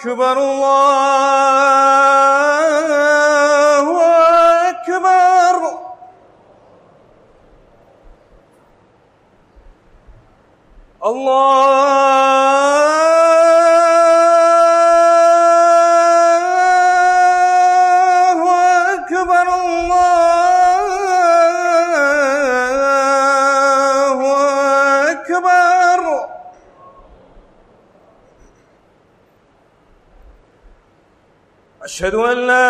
أكبر الله. أشهد أن لا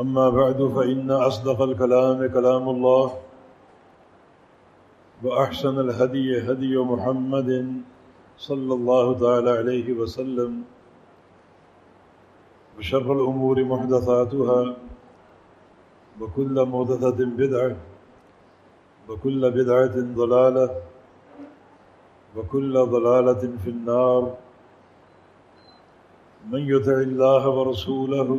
أما بعد فإن أصدق الكلام كلام الله وأحسن الهدي هدي محمد صلى الله تعالى عليه وسلم وشر الأمور محدثاتها وكل محدثة بدعة وكل بدعة ضلالة وكل ضلالة في النار من يطع الله ورسوله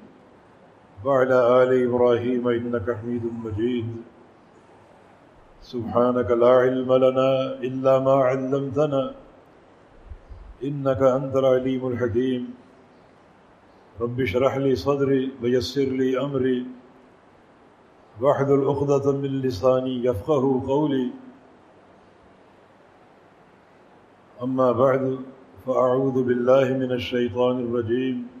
وعلى آل إبراهيم إنك حميد مجيد. سبحانك لا علم لنا إلا ما علمتنا. إنك أنت العليم الحكيم. رب اشرح لي صدري ويسر لي أمري. واحلل عقدة من لساني يفقه قولي. أما بعد، فأعوذ بالله من الشيطان الرجيم.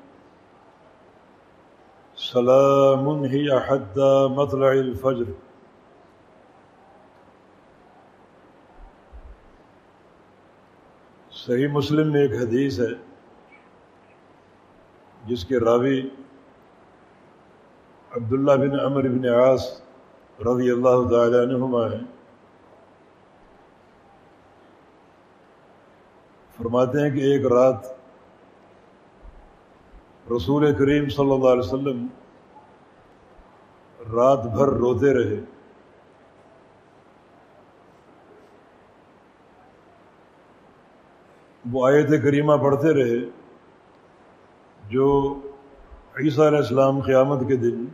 سلام هي حتى مطلع الفجر. صحیح مسلم میں ایک حدیث ہے، جس کے راوی عبداللہ بن عمر بن عاص رضی اللہ تعالی عنہما ہیں۔ فرماتے ہیں کہ ایک رات رسول کریم صلی اللہ علیہ وسلم رات بھر روتے رہے۔ وہ آیت کریمہ پڑھتے رہے جو عیسیٰ علیہ السلام قیامت کے دن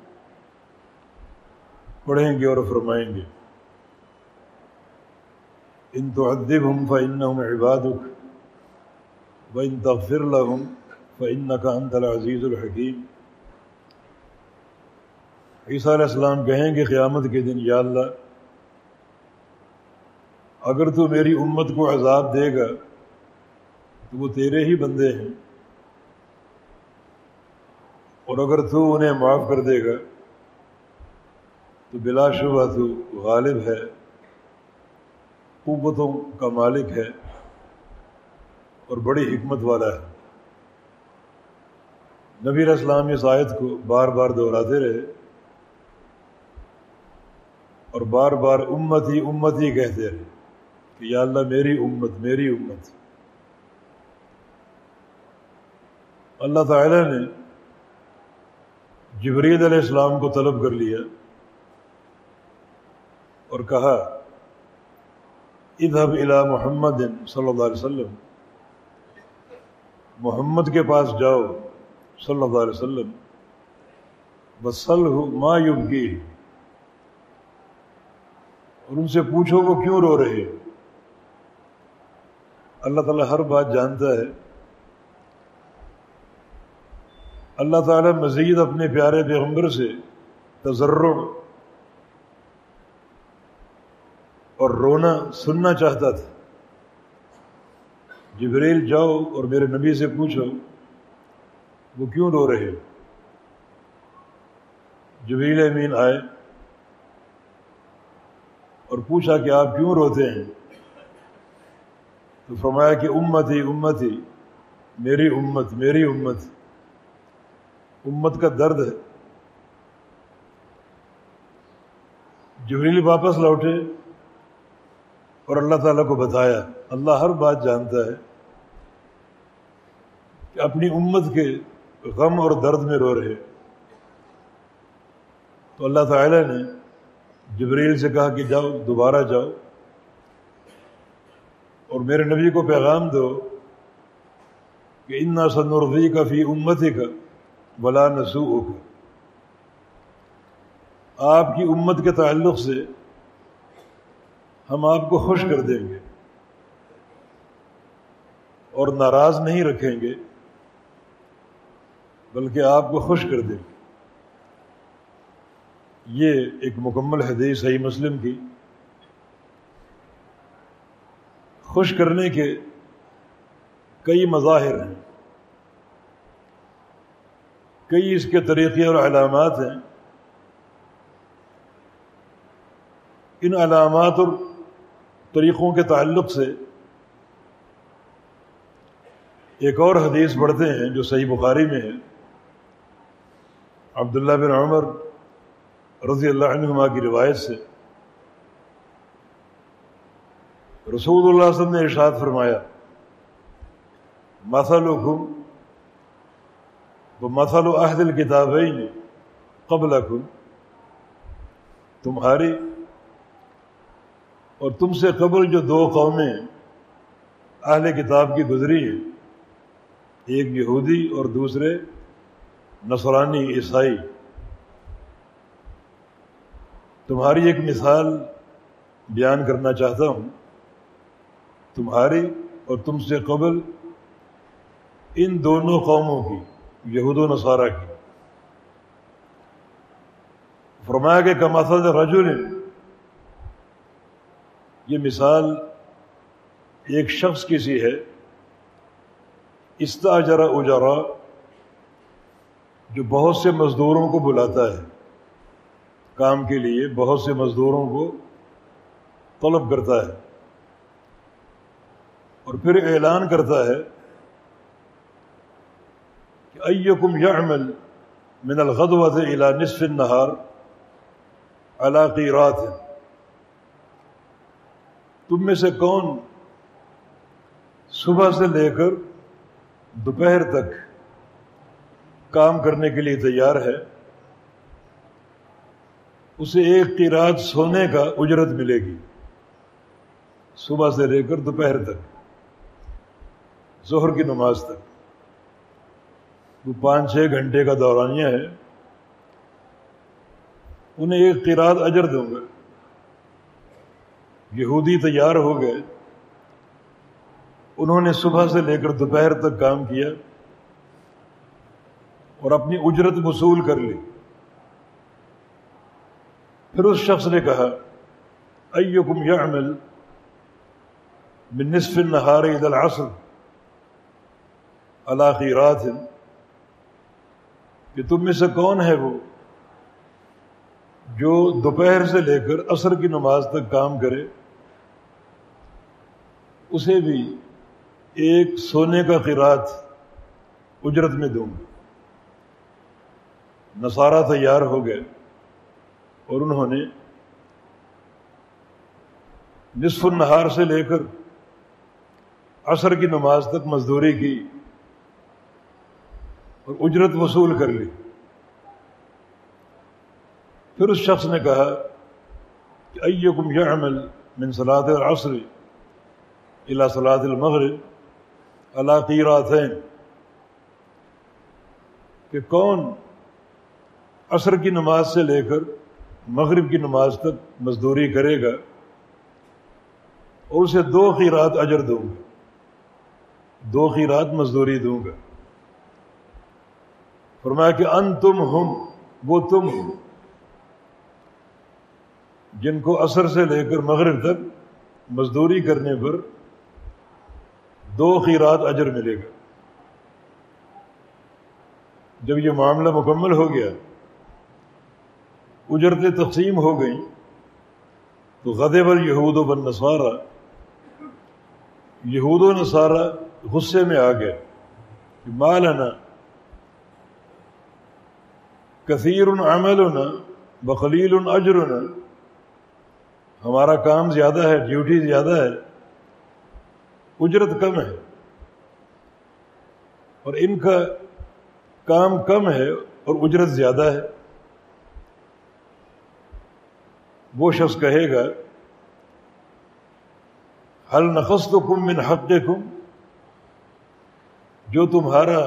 پڑھیں گے اور فرمائیں گے۔ ان تو ادب ہوں فن عباد و ان تغفر لہم فن کا انت العزیز الحکیم عیسیٰ علیہ السلام کہیں گے قیامت کے دن یا اللہ، اگر تو میری امت کو عذاب دے گا، تو وہ تیرے ہی بندے ہیں۔ اور اگر تو انہیں معاف کر دے گا، تو بلا شبہ تو غالب ہے، قوتوں کا مالک ہے اور بڑی حکمت والا ہے۔ نبی اسلام اس آیت کو بار بار دہراتے رہے اور بار بار امت ہی امت ہی کہتے رہے کہ یا اللہ میری امت میری امت۔ اللہ تعالی نے جبرید علیہ السلام کو طلب کر لیا اور کہا ادب الا محمد صلی اللہ علیہ وسلم، محمد کے پاس جاؤ۔ صلی اللہ علیہ وسلم بسل ہو ما یوب اور ان سے پوچھو وہ کیوں رو رہے اللہ تعالیٰ ہر بات جانتا ہے۔ اللہ تعالیٰ مزید اپنے پیارے پیغمبر سے تجرب اور رونا، سننا چاہتا تھا۔ جبریل، جاؤ اور میرے نبی سے پوچھو۔ وہ کیوں رو رہے جبریل امین آئے اور پوچھا کہ آپ کیوں روتے ہیں؟ تو فرمایا کہ امت ہی امت ہی میری امت میری امت۔ امت کا درد ہے۔ جبریل واپس لوٹے اور اللہ تعالیٰ کو بتایا، اللہ ہر بات جانتا ہے کہ اپنی امت کے غم اور درد میں رو رہے تو اللہ تعالیٰ نے جبریل سے کہا کہ جاؤ، دوبارہ جاؤ۔ اور میرے نبی کو پیغام دو کہ انا سنورفی کا فی امت کا بلا نسو کا آپ کی امت کے تعلق سے ہم آپ کو خوش کر دیں گے اور ناراض نہیں رکھیں گے۔ بلکہ آپ کو خوش کر دیں یہ ایک مکمل حدیث صحیح مسلم کی۔ خوش کرنے کے کئی مظاہر ہیں۔ کئی اس کے طریقے اور علامات ہیں۔ ان علامات اور طریقوں کے تعلق سے ایک اور حدیث پڑھتے ہیں جو صحیح بخاری میں ہے۔ عبداللہ بن عمر رضی اللہ عنہما کی روایت سے رسول اللہ صلی اللہ علیہ وسلم نے ارشاد فرمایا مثل و وہ مثل و عہد الکتابین قبل تمہاری اور تم سے قبل جو دو قومیں اہل کتاب کی گزری ہیں، ایک یہودی اور دوسرے نصرانی عیسائی۔ تمہاری ایک مثال بیان کرنا چاہتا ہوں۔ تمہاری اور تم سے قبل ان دونوں قوموں کی، یہود و نصارہ کی۔ فرمایا کہ کماسد رجل، یہ مثال ایک شخص کی سی ہے۔ استاجرا اجارا جو بہت سے مزدوروں کو بلاتا ہے، کام کے لیے بہت سے مزدوروں کو طلب کرتا ہے۔ اور پھر اعلان کرتا ہے کہ ایکم یعمل من الغدوت الى نصف النہار علاقی رات ہے تم میں سے کون صبح سے لے کر دوپہر تک کام کرنے کے لیے تیار ہے، اسے ایک کی رات سونے کا اجرت ملے گی۔ صبح سے لے کر دوپہر تک، ظہر کی نماز تک۔ وہ پانچ چھ گھنٹے کا دورانیہ ہے، انہیں ایک قراد اجر دوں گا۔ یہودی تیار ہو گئے، انہوں نے صبح سے لے کر دوپہر تک کام کیا۔ اور اپنی اجرت وصول کر لی۔ پھر اس شخص نے کہا، ایکم یعمل من نصف النہار عید العصر علاقی رات کہ تم میں سے کون ہے وہ جو دوپہر سے لے کر عصر کی نماز تک کام کرے؟ اسے بھی ایک سونے کا قرات اجرت میں دوں گا۔ نصارہ تیار ہو گئے اور انہوں نے نصف النہار سے لے کر عصر کی نماز تک مزدوری کی اور اجرت وصول کر لی۔ پھر اس شخص نے کہا کہ ایکم یعمل من صلاة العصر الى صلاة المغرب اللہ قیراتین۔ کہ کون عصر کی نماز سے لے کر مغرب کی نماز تک مزدوری کرے گا اور اسے دو خیرات اجر دوں گا۔ دو خیرات مزدوری دوں گا۔ فرمایا کہ ان تم ہم، وہ تم ہو۔ جن کو اثر سے لے کر مغرب تک مزدوری کرنے پر دو خیرات اجر ملے گا۔ جب یہ معاملہ مکمل ہو گیا اجرتیں تقسیم ہو گئیں تو غدے بل یہود و بن نصارہ یہود و نصارہ غصے میں آ گئے کہ مالنا کثیر عملنا بخلیل اجرنا، ہمارا کام زیادہ ہے ڈیوٹی زیادہ ہے، اجرت کم ہے، اور ان کا کام کم ہے اور اجرت زیادہ ہے۔ وہ شخص کہے گا حل نقص تو کم من حق کم جو تمہارا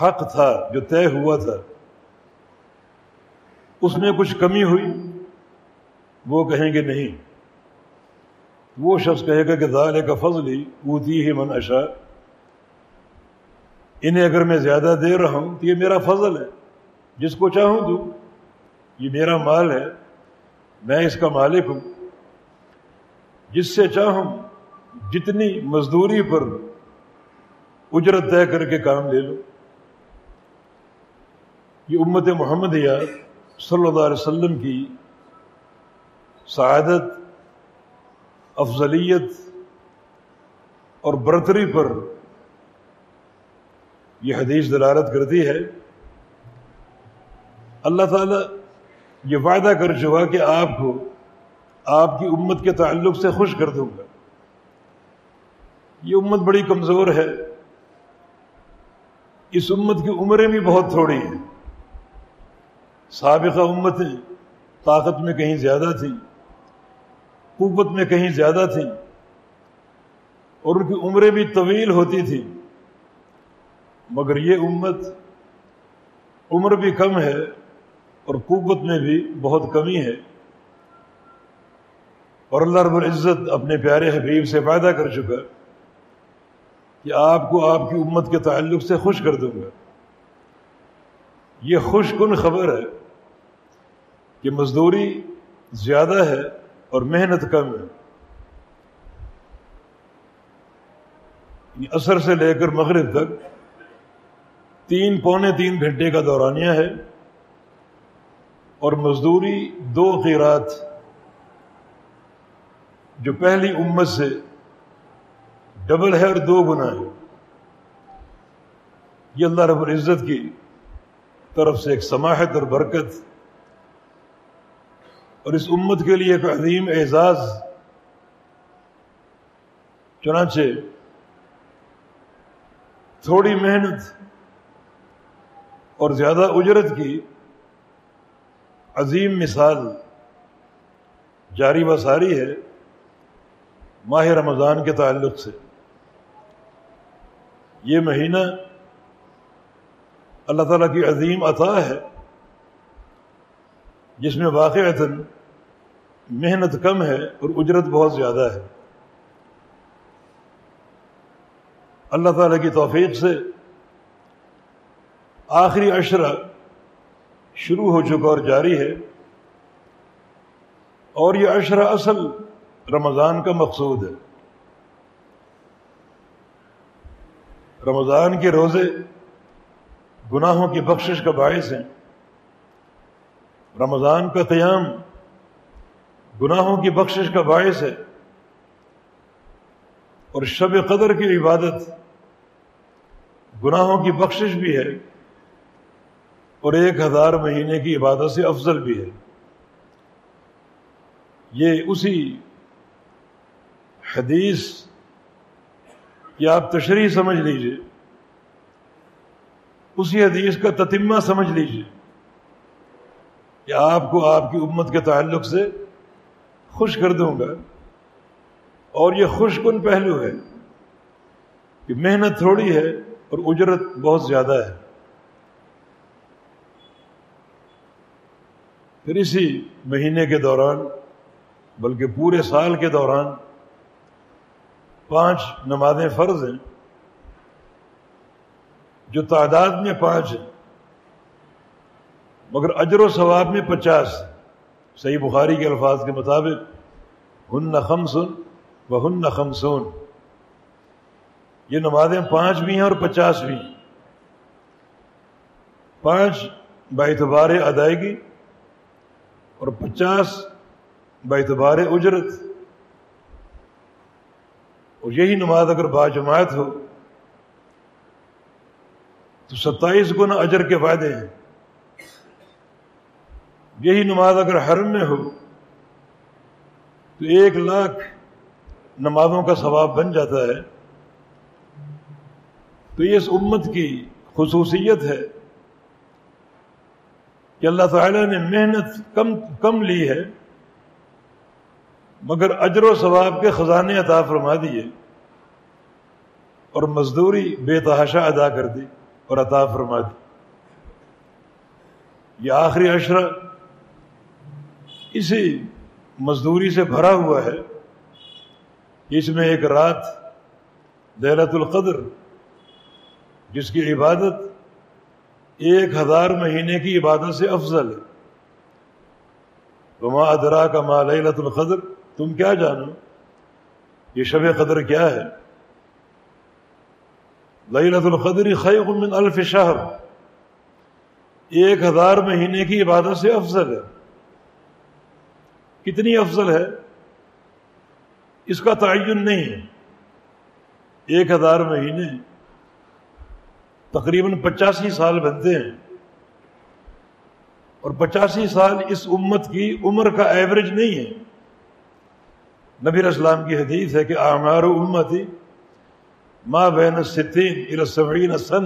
حق تھا، جو طے ہوا تھا، اس میں کچھ کمی ہوئی؟ وہ کہیں گے نہیں۔ وہ شخص کہے گا کہ ظال کا فضل ہی اوتی ہی من اشا انہیں اگر میں زیادہ دے رہا ہوں تو یہ میرا فضل ہے، جس کو چاہوں دوں یہ میرا مال ہے۔ میں اس کا مالک ہوں۔ جس سے چاہوں، جتنی مزدوری پر اجرت طے کر کے کام لے لو یہ امت محمد یا صلی اللہ علیہ وسلم کی سعادت، افضلیت اور برتری پر یہ حدیث دلالت کرتی ہے۔ اللہ تعالی یہ وعدہ کر چکا کہ آپ کو آپ کی امت کے تعلق سے خوش کر دوں گا۔ یہ امت بڑی کمزور ہے۔ اس امت کی عمریں بھی بہت تھوڑی ہیں۔ سابقہ امتیں طاقت میں کہیں زیادہ تھیں، قوت میں کہیں زیادہ تھیں، اور ان کی عمریں بھی طویل ہوتی تھیں۔ مگر یہ امت عمر بھی کم ہے۔ اور قوت میں بھی بہت کمی ہے۔ اور اللہ رب العزت اپنے پیارے حبیب سے فائدہ کر چکا کہ آپ کو آپ کی امت کے تعلق سے خوش کر دوں گا۔ یہ خوش کن خبر ہے کہ مزدوری زیادہ ہے اور محنت کم ہے۔ یعنی اثر سے لے کر مغرب تک تین پونے تین گھنٹے کا دورانیہ ہے۔ اور مزدوری دو قیرات جو پہلی امت سے ڈبل ہے اور دو گنا ہے یہ اللہ رب العزت کی طرف سے ایک سماحت اور برکت اور اس امت کے لیے ایک عظیم اعزاز۔ چنانچہ تھوڑی محنت اور زیادہ اجرت کی عظیم مثال جاری و ساری ہے ماہ رمضان کے تعلق سے۔ یہ مہینہ اللہ تعالیٰ کی عظیم عطا ہے، جس میں واقع محنت کم ہے اور اجرت بہت زیادہ ہے۔ اللہ تعالیٰ کی توفیق سے آخری اشرہ شروع ہو چکا اور جاری ہے۔ اور یہ اشرہ اصل رمضان کا مقصود ہے۔ رمضان کے روزے گناہوں کی بخشش کا باعث ہیں۔ رمضان کا قیام گناہوں کی بخشش کا باعث ہے۔ اور شب قدر کی عبادت گناہوں کی بخشش بھی ہے۔ اور ایک ہزار مہینے کی عبادت سے افضل بھی ہے۔ یہ اسی حدیث یا آپ تشریح سمجھ لیجیے۔ اسی حدیث کا تتمہ سمجھ لیجیے کہ آپ کو آپ کی امت کے تعلق سے خوش کر دوں گا۔ اور یہ خوش کن پہلو ہے کہ محنت تھوڑی ہے اور اجرت بہت زیادہ ہے۔ پھر اسی مہینے کے دوران، بلکہ پورے سال کے دوران پانچ نمازیں فرض ہیں۔ جو تعداد میں پانچ ہیں، مگر اجر و ثواب میں پچاس صحیح بخاری کے الفاظ کے مطابق، ہن خمسن و ہن خمسون۔ یہ نمازیں پانچ بھی ہیں اور پچاس بھی پانچ باعتبار ادائیگی اور پچاس باعتبار اجرت۔ اور یہی نماز اگر باجماعت ہو، تو ستائیس گنا اجر کے فائدے ہیں۔ یہی نماز اگر حرم میں ہو، تو ایک لاکھ نمازوں کا ثواب بن جاتا ہے۔ تو یہ اس امت کی خصوصیت ہے۔ کہ اللہ تعالیٰ نے محنت کم کم لی ہے، مگر اجر و ثواب کے خزانے عطا فرما دیے اور مزدوری بے تحاشا ادا کر دی اور عطا فرما دی۔ یہ آخری اشرہ اسی مزدوری سے بھرا ہوا ہے۔ اس میں ایک رات دہلت القدر، جس کی عبادت ایک ہزار مہینے کی عبادت سے افضل ہے۔ وما ادرا کا ماں لت القدر، تم کیا جانو؟ یہ شب قدر کیا ہے؟ لت القدر خیق من الف شہر ایک ہزار مہینے کی عبادت سے افضل ہے۔ کتنی افضل ہے؟ اس کا تعین نہیں ہے۔ ایک ہزار مہینے تقریباً پچاسی سال بنتے ہیں۔ اور پچاسی سال اس امت کی عمر کا ایوریج نہیں ہے۔ نبی اسلام کی حدیث ہے کہ آمار و امتی ماں بین ستین السبعین سن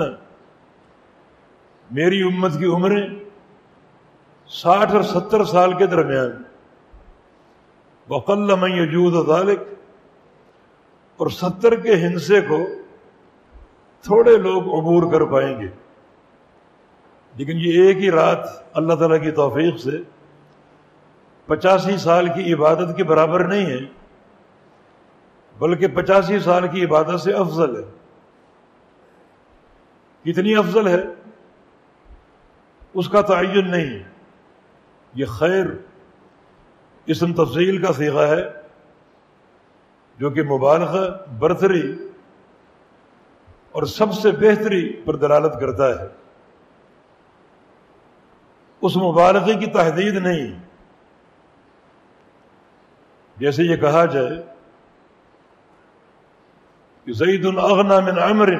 میری امت کی عمریں ساٹھ اور ستر سال کے درمیان۔ وقل من یجود ذالک اور ستر کے ہنسے کو تھوڑے لوگ عبور کر پائیں گے۔ لیکن یہ ایک ہی رات اللہ تعالیٰ کی توفیق سے پچاسی سال کی عبادت کے برابر نہیں ہے، بلکہ پچاسی سال کی عبادت سے افضل ہے۔ کتنی افضل ہے؟ اس کا تعین نہیں۔ ہے یہ خیر اسم تفصیل کا سیغہ ہے جو کہ مبالغہ، برتری اور سب سے بہتری پر دلالت کرتا ہے۔ اس مبالغے کی تحدید نہیں۔ جیسے یہ کہا جائے، کہ زید الاغنا من عمر،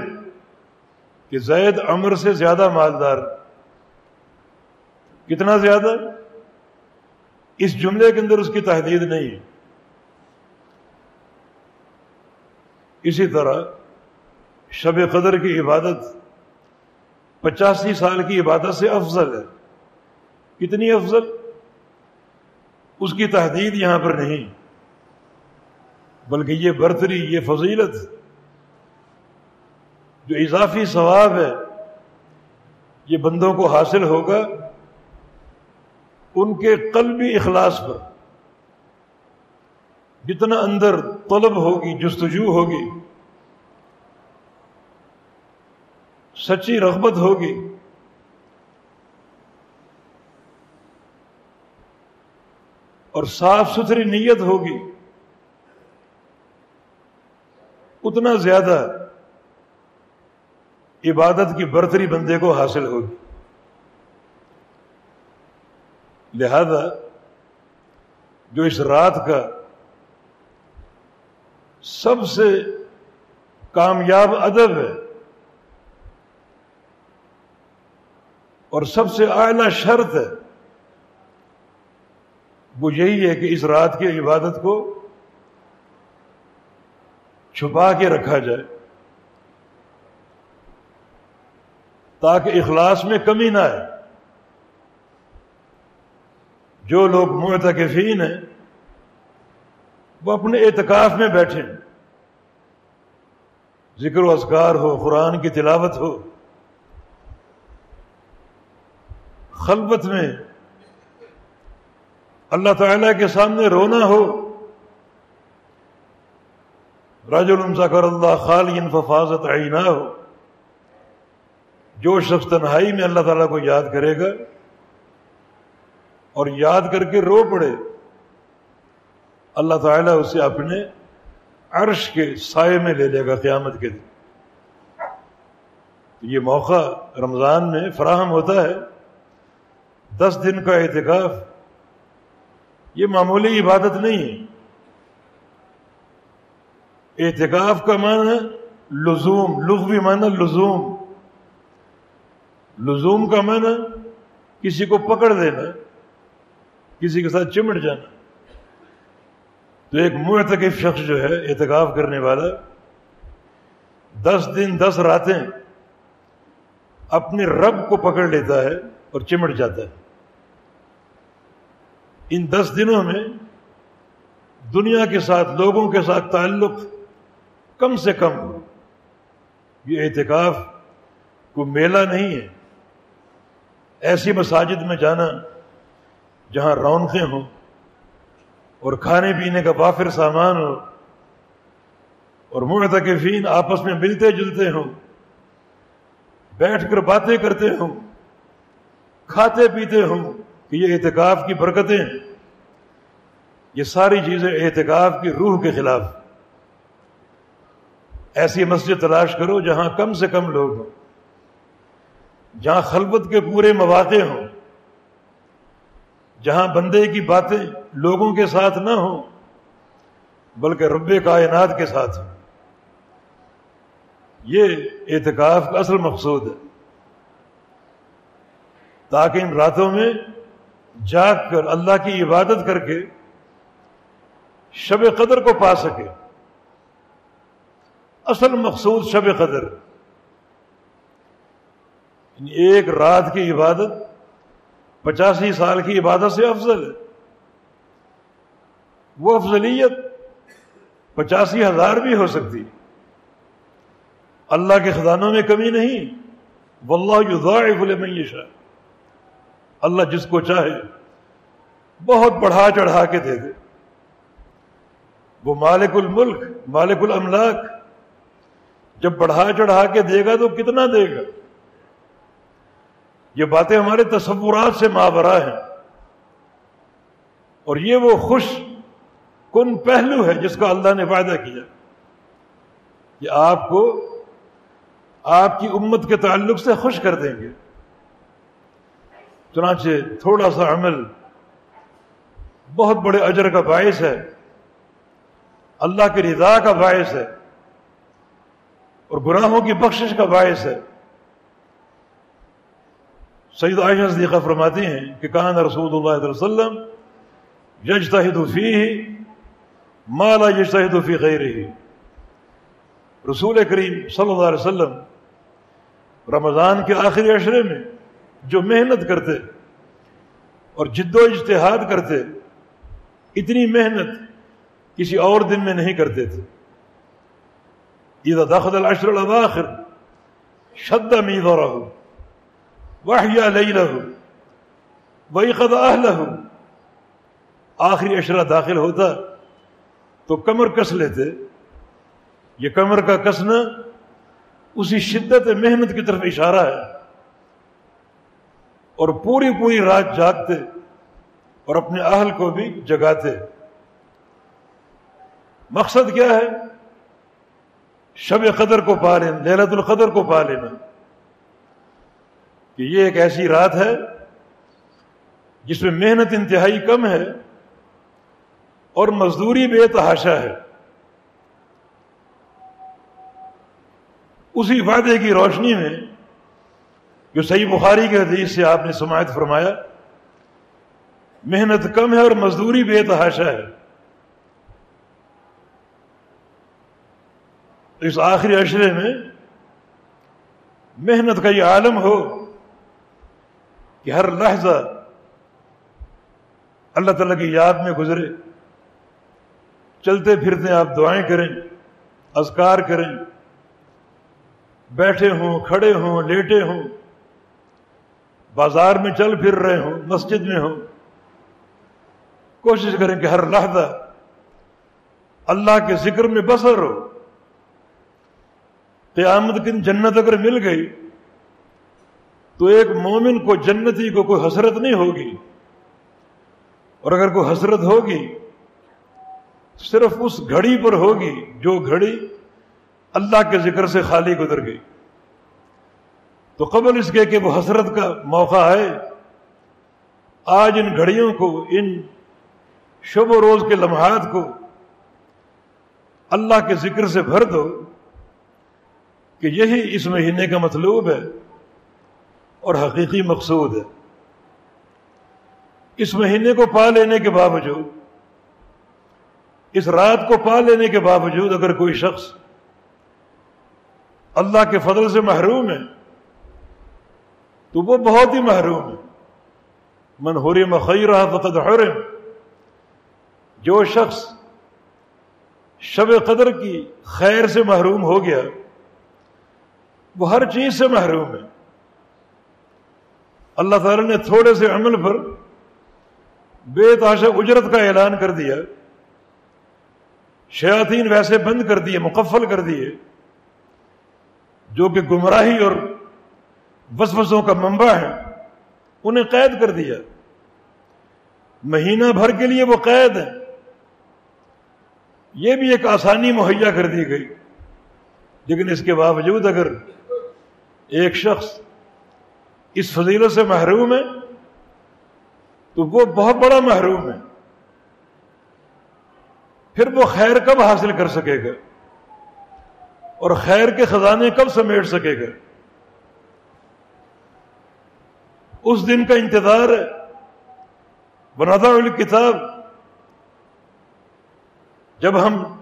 کہ زید عمر سے زیادہ مالدار۔ کتنا زیادہ؟ اس جملے کے اندر اس کی تحدید نہیں۔ اسی طرح شب قدر کی عبادت، پچاسی سال کی عبادت سے افضل ہے۔ کتنی افضل؟ اس کی تحدید یہاں پر نہیں۔ بلکہ یہ برتری، یہ فضیلت، جو اضافی ثواب ہے، یہ بندوں کو حاصل ہوگا ان کے قلبی اخلاص پر۔ جتنا اندر طلب ہوگی، جستجو ہوگی سچی رغبت ہوگی۔ اور صاف ستھری نیت ہوگی۔ اتنا زیادہ عبادت کی برتری بندے کو حاصل ہوگی۔ لہذا جو اس رات کا سب سے کامیاب ادب ہے اور سب سے اعلی شرط ہے وہ یہی ہے کہ اس رات کی عبادت کو چھپا کے رکھا جائے تاکہ اخلاص میں کمی نہ آئے۔ جو لوگ معتکفین ہیں، وہ اپنے اعتکاف میں بیٹھیں۔ ذکر و اذکار ہو، قرآن کی تلاوت ہو۔ خلبت میں اللہ تعالیٰ کے سامنے رونا ہو۔ راج الم کر اللہ خالین ففاظت عینا ہو۔ جو شخص تنہائی میں اللہ تعالیٰ کو یاد کرے گا اور یاد کر کے رو پڑے۔ اللہ تعالیٰ اسے اپنے عرش کے سائے میں لے لے گا قیامت کے دن۔ یہ موقع رمضان میں فراہم ہوتا ہے۔ دس دن کا اعتکاف، یہ معمولی عبادت نہیں ہے۔ اعتکاف کا معنی لزوم لغوی معنی لزوم۔ لزوم کا معنی کسی کو پکڑ دینا، کسی کے ساتھ چمٹ جانا۔ تو ایک معتکف شخص جو ہے، اعتکاف کرنے والا، دس دن، دس راتیں اپنے رب کو پکڑ لیتا ہے اور چمٹ جاتا ہے۔ ان دس دنوں میں دنیا کے ساتھ، لوگوں کے ساتھ تعلق کم سے کم یہ اعتکاف کو میلہ نہیں ہے۔ ایسی مساجد میں جانا جہاں رونقیں ہوں اور کھانے پینے کا وافر سامان ہو اور معتکفین آپس میں ملتے جلتے ہوں، بیٹھ کر باتیں کرتے ہوں، کھاتے پیتے ہوں کہ یہ اعتکاف کی برکتیں، یہ ساری چیزیں اعتکاف کی روح کے خلاف۔ ایسی مسجد تلاش کرو جہاں کم سے کم لوگ ہوں، جہاں خلبت کے پورے مواقع ہوں، جہاں بندے کی باتیں لوگوں کے ساتھ نہ ہوں، بلکہ رب کائنات کے ساتھ۔ ہوں یہ اعتکاف کا اصل مقصود ہے۔ تاکہ ان راتوں میں جاگ کر اللہ کی عبادت کر کے شب قدر کو پا سکے۔ اصل مقصود شب قدر۔ یعنی ایک رات کی عبادت پچاسی سال کی عبادت سے افضل ہے۔ وہ افضلیت پچاسی ہزار بھی ہو سکتی۔ اللہ کے خزانوں میں کمی نہیں۔ واللہ یضاعف لمن یشاء۔ اللہ جس کو چاہے بہت بڑھا چڑھا کے دے دے۔ وہ مالک الملک، مالک الاملاک، جب بڑھا چڑھا کے دے گا تو کتنا دے گا؟ یہ باتیں ہمارے تصورات سے مابرا ہیں۔ اور یہ وہ خوش کن پہلو ہے جس کا اللہ نے وعدہ کیا۔ کہ آپ کو آپ کی امت کے تعلق سے خوش کر دیں گے۔ چنانچہ تھوڑا سا عمل بہت بڑے اجر کا باعث ہے، اللہ کی رضا کا باعث ہے اور گناہوں کی بخشش کا باعث ہے۔ سید عائشہ صدیقہ فرماتی ہیں کہ کہاں رسول اللہ علیہ وسلم یجتہد فی مالا یجتہد فی غیر ہی رسول کریم صلی اللہ علیہ وسلم رمضان کے آخری عشرے میں جو محنت کرتے اور جد و اجتہاد کرتے، اتنی محنت کسی اور دن میں نہیں کرتے تھے۔ اذا دخل العشر الاواخر، شد میذره وحیا لیله ویقض اهله آخری اشرا داخل ہوتا تو کمر کس لیتے؟ یہ کمر کا کسنا اسی شدت محنت کی طرف اشارہ ہے۔ اور پوری پوری رات جاگتے اور اپنے اہل کو بھی جگاتے۔ مقصد کیا ہے؟ شب قدر کو پا لینا للت القدر کو پا لینا۔ کہ یہ ایک ایسی رات ہے جس میں محنت انتہائی کم ہے اور مزدوری بے تحاشا ہے۔ اسی وعدے کی روشنی میں جو صحیح بخاری کے حدیث سے آپ نے سماعت فرمایا، محنت کم ہے اور مزدوری بے تحاشا ہے۔ اس آخری اشرے میں محنت کا یہ عالم ہو کہ ہر لحظہ اللہ تعالیٰ کی یاد میں گزرے۔ چلتے پھرتے آپ دعائیں کریں، اذکار کریں۔ بیٹھے ہوں، کھڑے ہوں، لیٹے ہوں۔ بازار میں چل پھر رہے ہوں، مسجد میں ہوں۔ کوشش کریں کہ ہر لحظہ اللہ کے ذکر میں بسر ہو۔ قیامت کی جنت اگر مل گئی تو ایک مومن کو جنتی کو کوئی حسرت نہیں ہوگی۔ اور اگر کوئی حسرت ہوگی صرف اس گھڑی پر ہوگی جو گھڑی اللہ کے ذکر سے خالی گزر گئی۔ تو قبل اس کے کہ وہ حسرت کا موقع ہے، آج ان گھڑیوں کو، ان شب و روز کے لمحات کو اللہ کے ذکر سے بھر دو کہ یہی اس مہینے کا مطلوب ہے اور حقیقی مقصود ہے۔ اس مہینے کو پا لینے کے باوجود، اس رات کو پا لینے کے باوجود اگر کوئی شخص اللہ کے فضل سے محروم ہے تو وہ بہت ہی محروم ہے۔ منہوری مخیرہ فقد حرم۔ جو شخص شب قدر کی خیر سے محروم ہو گیا، وہ ہر چیز سے محروم ہے۔ اللہ تعالی نے تھوڑے سے عمل پر بے تاشا اجرت کا اعلان کر دیا۔ شیاطین ویسے بند کر دیے، مقفل کر دیے، جو کہ گمراہی اور وسوسوں کا منبع ہے۔ انہیں قید کر دیا۔ مہینہ بھر کے لیے وہ قید ہے یہ بھی ایک آسانی مہیا کر دی گئی۔ لیکن اس کے باوجود اگر ایک شخص اس فضیلت سے محروم ہے، تو وہ بہت بڑا محروم ہے۔ پھر وہ خیر کب حاصل کر سکے گا؟ اور خیر کے خزانے کب سمیٹ سکے گا؟ اس دن کا انتظار ہے۔ بنادا کتاب۔ جب ہم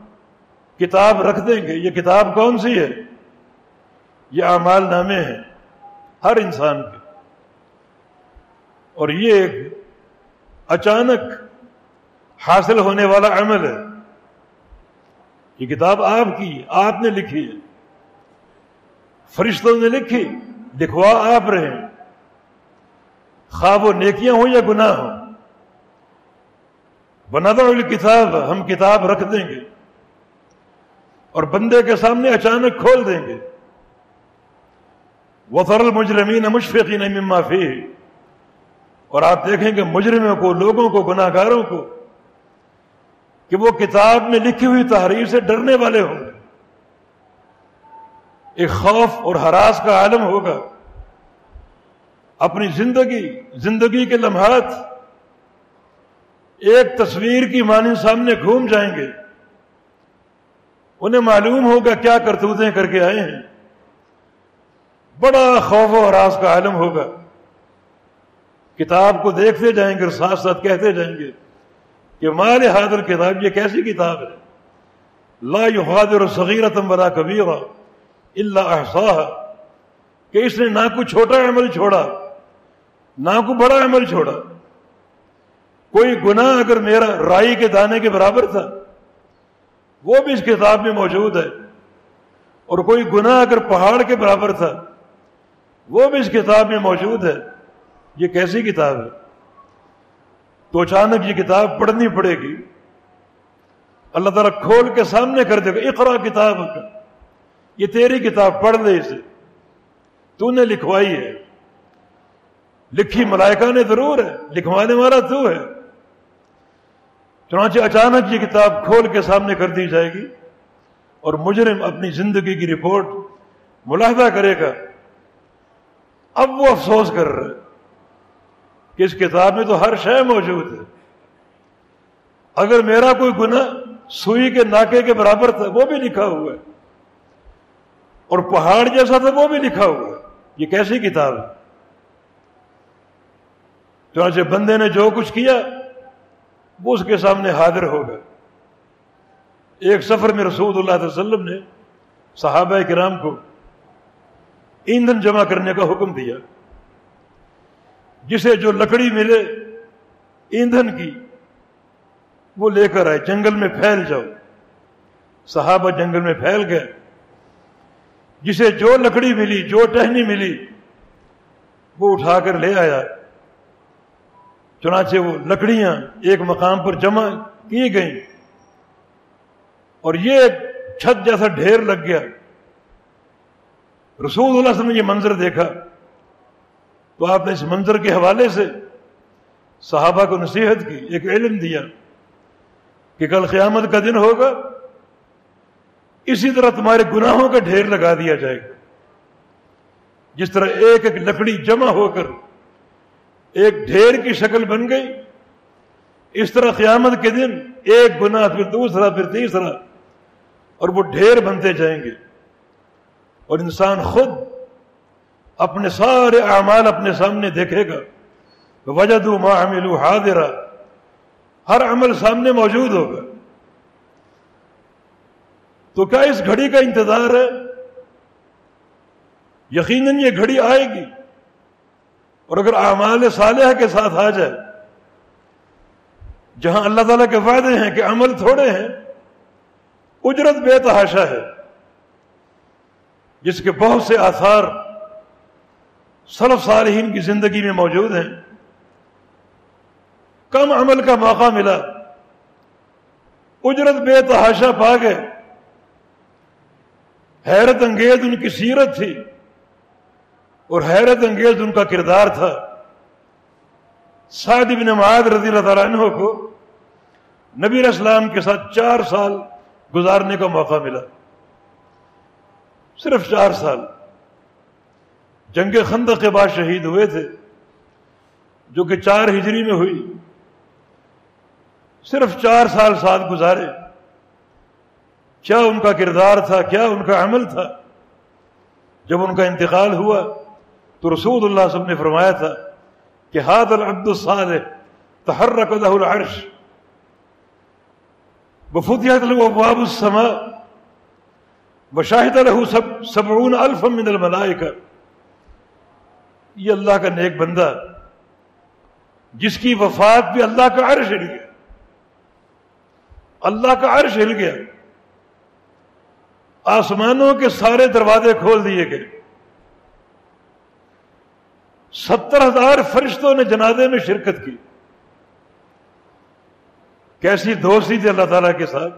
کتاب رکھ دیں گے، یہ کتاب کون سی ہے؟ یہ اعمال نامے ہیں ہر انسان کے۔ اور یہ ایک اچانک حاصل ہونے والا عمل ہے۔ یہ کتاب آپ کی آپ نے لکھی ہے۔ فرشتوں نے لکھی لکھوا آپ رہے ہیں۔ خواب و نیکیاں ہوں یا گناہ ہوں؟ بنادا کتاب ہم کتاب رکھ دیں گے اور بندے کے سامنے اچانک کھول دیں گے۔ وہ فرل مجرمین مشفقین مما فی اور آپ دیکھیں گے مجرموں کو، لوگوں کو گناہ گاروں کو کہ وہ کتاب میں لکھی ہوئی تحریر سے ڈرنے والے ہوں گے۔ ایک خوف اور ہراس کا عالم ہوگا۔ اپنی زندگی زندگی کے لمحات ایک تصویر کی معنی سامنے گھوم جائیں گے۔ انہیں معلوم ہوگا کیا کرتوتیں کر کے آئے ہیں۔ بڑا خوف و ہراس کا عالم ہوگا۔ کتاب کو دیکھتے جائیں گے اور ساتھ ساتھ کہتے جائیں گے کہ مال حاضر کتاب یہ کیسی کتاب ہے؟ لا یحاضر صغیرتم ولا کبیرہ الا احصاها، کہ اس نے نہ کوئی چھوٹا عمل چھوڑا۔ نہ کوئی بڑا عمل چھوڑا۔ کوئی گناہ اگر میرا رائی کے دانے کے برابر تھا، وہ بھی اس کتاب میں موجود ہے۔ اور کوئی گناہ اگر پہاڑ کے برابر تھا، وہ بھی اس کتاب میں موجود ہے۔ یہ کیسی کتاب ہے؟ تو اچانک یہ کتاب پڑھنی پڑے گی۔ اللہ تعالیٰ کھول کے سامنے کر دے گا، اقرا کتاب یہ تیری کتاب، پڑھ لے اسے۔ تو نے لکھوائی ہے۔ لکھی ملائکہ نے ضرور ہے، لکھوانے والا تو ہے۔ چنانچہ اچانک یہ کتاب کھول کے سامنے کر دی جائے گی اور مجرم اپنی زندگی کی رپورٹ ملاحدہ کرے گا۔ اب وہ افسوس کر رہا ہے کہ اس کتاب میں تو ہر شے موجود ہے۔ اگر میرا کوئی گناہ سوئی کے ناکے کے برابر تھا، وہ بھی لکھا ہوا ہے۔ اور پہاڑ جیسا تھا، وہ بھی لکھا ہوا ہے۔ یہ کیسی کتاب ہے؟ چنانچہ بندے نے جو کچھ کیا، وہ اس کے سامنے حاضر ہوگا ایک سفر میں رسول اللہ علیہ وسلم نے صحابہ کرام کو ایندھن جمع کرنے کا حکم دیا۔ جسے جو لکڑی ملے ایندھن کی، وہ لے کر آئے، جنگل میں پھیل جاؤ۔ صحابہ جنگل میں پھیل گئے۔ جسے جو لکڑی ملی، جو ٹہنی ملی، وہ اٹھا کر لے آیا۔ چنانچہ وہ لکڑیاں ایک مقام پر جمع کی گئیں۔ اور یہ چھت جیسا ڈھیر لگ گیا۔ رسول اللہ علیہ وسلم نے یہ منظر دیکھا۔ تو آپ نے اس منظر کے حوالے سے صحابہ کو نصیحت کی، ایک علم دیا کہ کل قیامت کا دن ہوگا، اسی طرح تمہارے گناہوں کا ڈھیر لگا دیا جائے گا۔ جس طرح ایک ایک لکڑی جمع ہو کر ایک ڈھیر کی شکل بن گئی۔ اس طرح قیامت کے دن ایک گناہ پھر دوسرا، پھر تیسرا، اور وہ ڈھیر بنتے جائیں گے۔ اور انسان خود اپنے سارے اعمال اپنے سامنے دیکھے گا۔ وجد ما عملو حاضرہ ہر عمل سامنے موجود ہوگا۔ تو کیا اس گھڑی کا انتظار ہے؟ یقیناً یہ گھڑی آئے گی۔ اور اگر اعمال صالحہ کے ساتھ آ جائے، جہاں اللہ تعالیٰ کے فائدے ہیں کہ عمل تھوڑے ہیں، اجرت بے تحاشا ہے، جس کے بہت سے آثار سلف صالحین کی زندگی میں موجود ہیں، کم عمل کا موقع ملا، اجرت بے تحاشا پا گئے، حیرت انگیز ان کی سیرت تھی۔ اور حیرت انگیز ان کا کردار تھا۔ سعد بن معاد رضی اللہ تعالیٰ عنہ کو نبی اسلام کے ساتھ چار سال گزارنے کا موقع ملا۔ صرف چار سال۔ جنگ خندق کے بعد شہید ہوئے تھے، جو کہ چار ہجری میں ہوئی۔ صرف چار سال ساتھ گزارے۔ کیا ان کا کردار تھا، کیا ان کا عمل تھا؟ جب ان کا انتقال ہوا تو رسول اللہ صلی اللہ علیہ وسلم نے فرمایا تھا کہ ہاتھ العبد الصالح تحرک له العرش. وفتحت له ابواب السماء وشاہد له سب سبعون الف من الملائکہ یہ اللہ کا نیک بندہ جس کی وفات بھی اللہ کا عرش ہل گیا. اللہ کا عرش ہل گیا. آسمانوں کے سارے دروازے کھول دیے گئے. ستر ہزار فرشتوں نے جنازے میں شرکت کی۔ کیسی دوستی تھی اللہ تعالیٰ کے ساتھ؟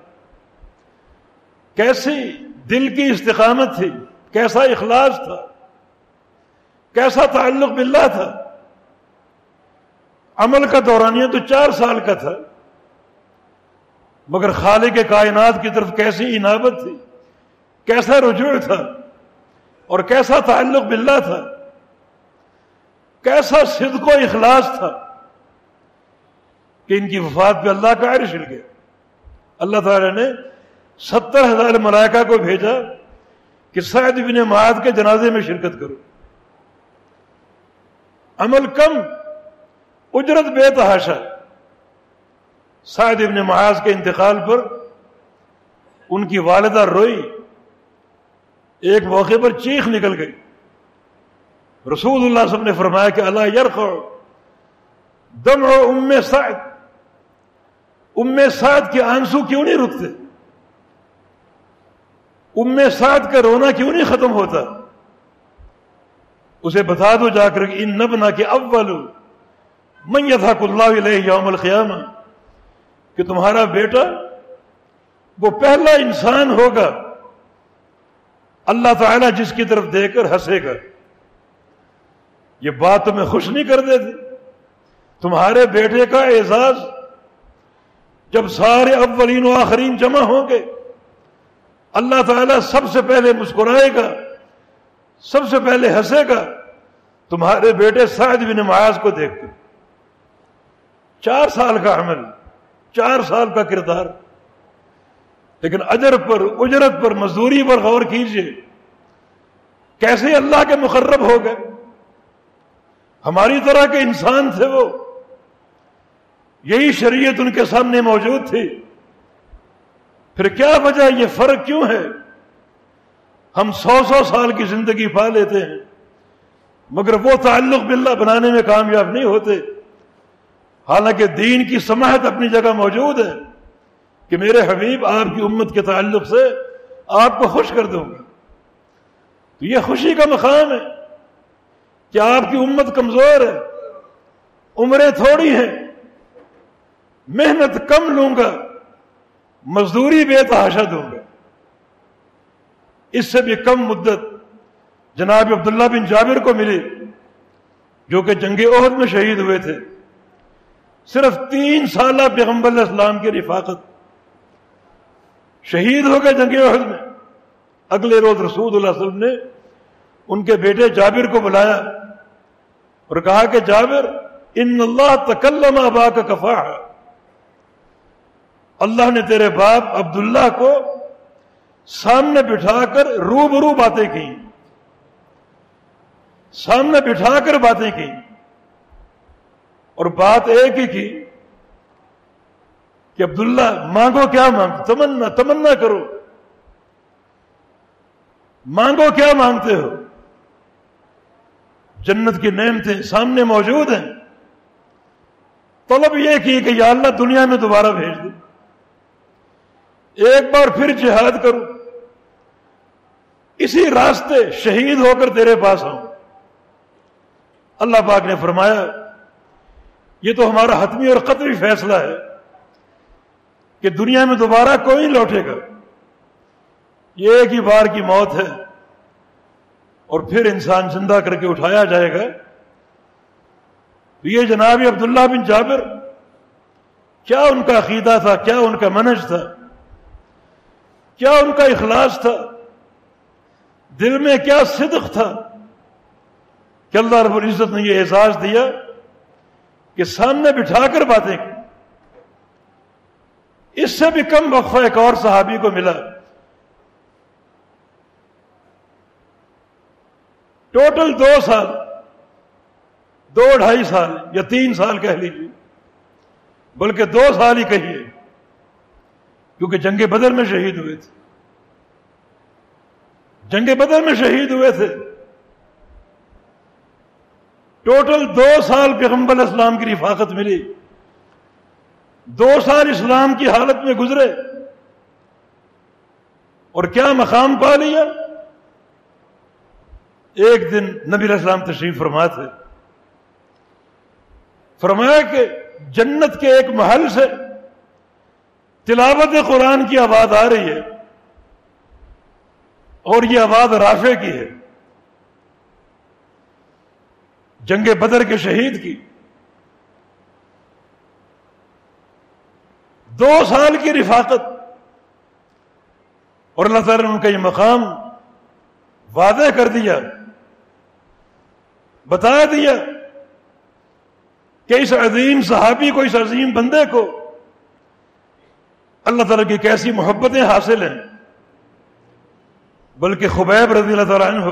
کیسی دل کی استقامت تھی؟ کیسا اخلاص تھا؟ کیسا تعلق باللہ تھا؟ عمل کا دورانیہ تو چار سال کا تھا۔ مگر خالق کائنات کی طرف کیسی عنابت تھی؟ کیسا رجوع تھا؟ اور کیسا تعلق باللہ تھا؟ کیسا صدق و اخلاص تھا کہ ان کی وفات پہ اللہ کا عرش ہل گیا۔ اللہ تعالی نے ستر ہزار ملائکہ کو بھیجا کہ سعد بن معاد کے جنازے میں شرکت کرو۔ عمل کم، اجرت بے تحاشا۔ سعد ابن معاذ کے انتقال پر ان کی والدہ روئی، ایک موقع پر چیخ نکل گئی۔ رسول اللہ صلی وسلم نے فرمایا کہ اللہ یرق دم ہو ام سعد۔ ام سعد کے آنسو کیوں نہیں رکتے؟ ام سعد کا رونا کیوں نہیں ختم ہوتا؟ اسے بتا دو جا کر ان نبنا کے اول من یتھاک اللہ علیہ یوم القیامہ۔ کہ تمہارا بیٹا وہ پہلا انسان ہوگا۔ اللہ تعالیٰ جس کی طرف دے کر ہنسے گا۔ یہ بات تمہیں خوش نہیں کر دیتی تمہارے بیٹے کا اعزاز جب سارے اولین و آخرین جمع ہوں گے، اللہ تعالیٰ سب سے پہلے مسکرائے گا، سب سے پہلے ہنسے گا۔ تمہارے بیٹے سعد بن معاذ کو دیکھ کر چار سال کا عمل، چار سال کا کردار۔ لیکن اجر پر، اجرت پر مزدوری پر غور کیجیے۔ کیسے اللہ کے مقرب ہو گئے؟ ہماری طرح کے انسان تھے وہ۔ یہی شریعت ان کے سامنے موجود تھی۔ پھر کیا وجہ یہ فرق کیوں ہے؟ ہم سو سو سال کی زندگی پا لیتے ہیں، مگر وہ تعلق باللہ بنانے میں کامیاب نہیں ہوتے۔ حالانکہ دین کی سماحت اپنی جگہ موجود ہے کہ میرے حبیب، آپ کی امت کے تعلق سے آپ کو خوش کر دوں گا۔ تو یہ خوشی کا مقام ہے۔ کہ آپ کی امت کمزور ہے؟ عمریں تھوڑی ہیں۔ محنت کم لوں گا، مزدوری بے تحاشا دوں گا۔ اس سے بھی کم مدت جناب عبداللہ بن جابر کو ملی، جو کہ جنگ عہد میں شہید ہوئے تھے۔ صرف تین سالہ پیغمبر علیہ السلام کی رفاقت۔ شہید ہو گئے جنگ عہد میں۔ اگلے روز رسول اللہ علیہ وسلم نے ان کے بیٹے جابر کو بلایا۔ اور کہا کہ جابر، ان اللہ تکلم ابا کا کفا۔ اللہ نے تیرے باپ عبداللہ کو سامنے بٹھا کر روبرو باتیں کی سامنے بٹھا کر باتیں کی اور بات ایک ہی کی کہ عبداللہ، مانگو کیا مانگ؟ تمنا تمنا کرو۔ مانگو کیا مانگتے ہو؟ جنت کی نعمتیں سامنے موجود ہیں۔ طلب یہ کی کہ یا اللہ دنیا میں دوبارہ بھیج دو ایک بار پھر جہاد کروں اسی راستے شہید ہو کر تیرے پاس آؤں۔ اللہ پاک نے فرمایا، یہ تو ہمارا حتمی اور قطری فیصلہ ہے کہ دنیا میں دوبارہ کوئی لوٹے گا۔ یہ ایک ہی بار کی موت ہے۔ اور پھر انسان زندہ کر کے اٹھایا جائے گا۔ یہ جناب عبداللہ بن جابر، کیا ان کا عقیدہ تھا؟ کیا ان کا منج تھا؟ کیا ان کا اخلاص تھا؟ دل میں کیا صدق تھا؟ کہ اللہ رب العزت نے یہ احساس دیا کہ سامنے بٹھا کر باتیں۔ کی اس سے بھی کم وقفہ ایک اور صحابی کو ملا۔ ٹوٹل دو سال، دو ڈھائی سال یا تین سال کہہ لیجیے بلکہ دو سال ہی کہیے، کیونکہ جنگ بدر میں شہید ہوئے تھے۔ جنگ بدر میں شہید ہوئے تھے۔ ٹوٹل دو سال پیغمبر اسلام کی رفاقت ملی۔ دو سال اسلام کی حالت میں گزرے۔ اور کیا مقام پا لیا؟ ایک دن نبی علیہ السلام تشریف فرما تھے فرمایا کہ جنت کے ایک محل سے تلاوت قرآن کی آواز آ رہی ہے اور یہ آواز رافع کی ہے۔ جنگ بدر کے شہید کی۔ دو سال کی رفاقت۔ اور اللہ تعالیٰ نے ان کا یہ مقام واضح کر دیا۔ بتا دیا کہ اس عظیم صحابی کو، اس عظیم بندے کو اللہ تعالیٰ کی کیسی محبتیں حاصل ہیں۔ بلکہ خبیب رضی اللہ تعالیٰ عنہ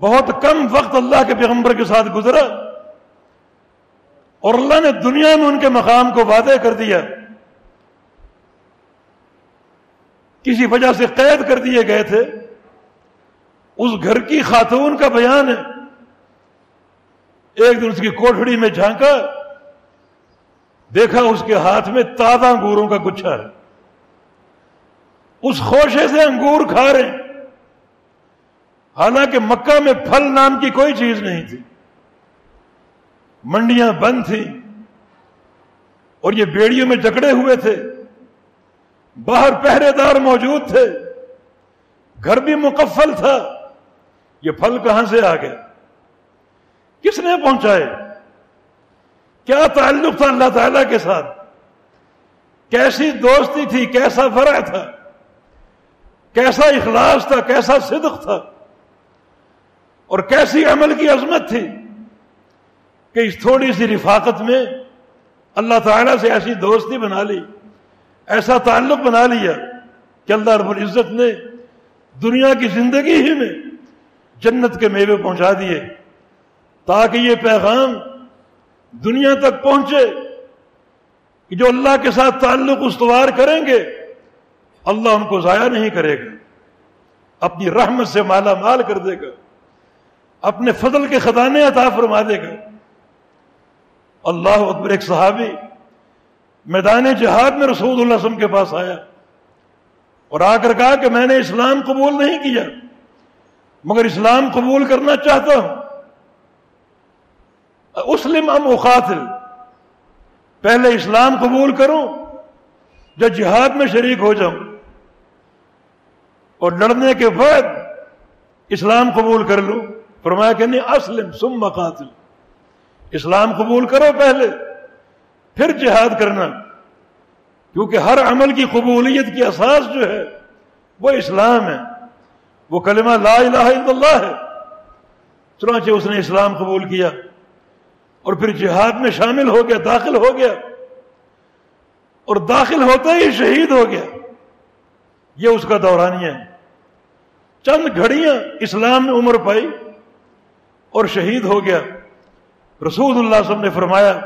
بہت کم وقت اللہ کے پیغمبر کے ساتھ گزرا اور اللہ نے دنیا میں ان کے مقام کو وعدے کر دیا۔ کسی وجہ سے قید کر دیے گئے تھے۔ اس گھر کی خاتون کا بیان ہے۔ ایک دن اس کی کوٹڑی میں جھانکا۔ دیکھا اس کے ہاتھ میں تازہ انگوروں کا گچھا ہے۔ اس خوشے سے انگور کھا رہے ہیں۔ حالانکہ مکہ میں پھل نام کی کوئی چیز نہیں تھی۔ منڈیاں بند تھیں۔ اور یہ بیڑیوں میں جکڑے ہوئے تھے۔ باہر پہرے دار موجود تھے۔ گھر بھی مکفل تھا۔ یہ پھل کہاں سے آ گیا کس نے پہنچائے؟ کیا تعلق تھا اللہ تعالی کے ساتھ؟ کیسی دوستی تھی؟ کیسا فرع تھا؟ کیسا اخلاص تھا؟ کیسا صدق تھا؟ اور کیسی عمل کی عظمت تھی کہ اس تھوڑی سی رفاقت میں اللہ تعالیٰ سے ایسی دوستی بنا لی، ایسا تعلق بنا لیا کہ اللہ رب العزت نے دنیا کی زندگی ہی میں جنت کے میوے پہنچا دیے تاکہ یہ پیغام دنیا تک پہنچے کہ جو اللہ کے ساتھ تعلق استوار کریں گے، اللہ ان کو ضائع نہیں کرے گا۔ اپنی رحمت سے مالا مال کر دے گا۔ اپنے فضل کے خزانے عطا فرما دے گا۔ اللہ اکبر ایک صحابی میدان جہاد میں رسول اللہ وسلم کے پاس آیا اور آ کر کہا کہ میں نے اسلام قبول نہیں کیا۔ مگر اسلام قبول کرنا چاہتا ہوں۔ اسلم ام اقاتل پہلے اسلام قبول کروں، جب جہاد میں شریک ہو جاؤں۔ اور لڑنے کے بعد اسلام قبول کر لوں۔ فرمایا کہ نہیں، اسلم سم مقاتل اسلام قبول کرو پہلے، پھر جہاد کرنا۔ کیونکہ ہر عمل کی قبولیت کی اساس جو ہے، وہ اسلام ہے۔ وہ کلمہ لا الہ الا اللہ ہے۔ چنانچہ اس نے اسلام قبول کیا اور پھر جہاد میں شامل ہو گیا، داخل ہو گیا۔ اور داخل ہوتا ہی شہید ہو گیا۔ یہ اس کا دورانیہ ہے۔ چند گھڑیاں اسلام میں عمر پائی اور شہید ہو گیا۔ رسول اللہ صلی اللہ علیہ وسلم نے فرمایا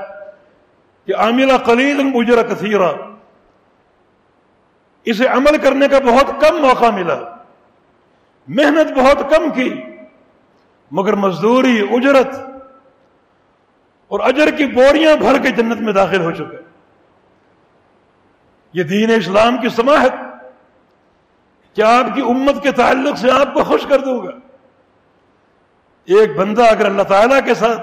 کہ عاملہ قلیل مجرا کثیرہ۔ اسے عمل کرنے کا بہت کم موقع ملا۔ محنت بہت کم کی، مگر مزدوری، اجرت اور اجر کی بوریاں بھر کے جنت میں داخل ہو چکے۔ یہ دین اسلام کی سماحت۔ کیا آپ کی امت کے تعلق سے آپ کو خوش کر دوں گا؟ ایک بندہ اگر اللہ تعالیٰ کے ساتھ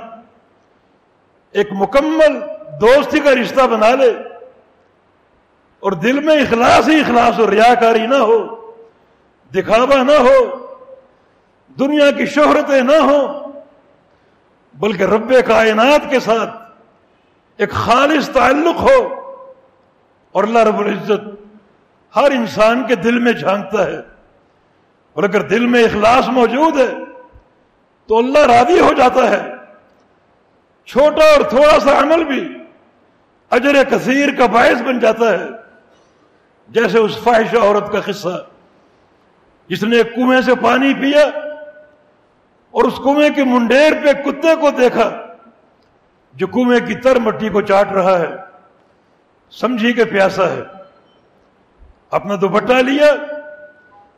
ایک مکمل دوستی کا رشتہ بنا لے اور دل میں اخلاص ہی اخلاص اور ریاکاری نہ ہو دکھاوا نہ ہو، دنیا کی شہرتیں نہ ہوں، بلکہ رب کائنات کے ساتھ ایک خالص تعلق ہو اور اللہ رب العزت ہر انسان کے دل میں جھانکتا ہے۔ اور اگر دل میں اخلاص موجود ہے، تو اللہ راضی ہو جاتا ہے۔ چھوٹا اور تھوڑا سا عمل بھی اجر کثیر کا باعث بن جاتا ہے، جیسے اس فاحشہ عورت کا قصہ۔ جس نے کنویں سے پانی پیا اور اس کنویں کے منڈیر پہ کتے کو دیکھا جو کنویں کی تر مٹی کو چاٹ رہا ہے، سمجھی کہ پیاسا ہے۔ اپنا دوپٹہ لیا،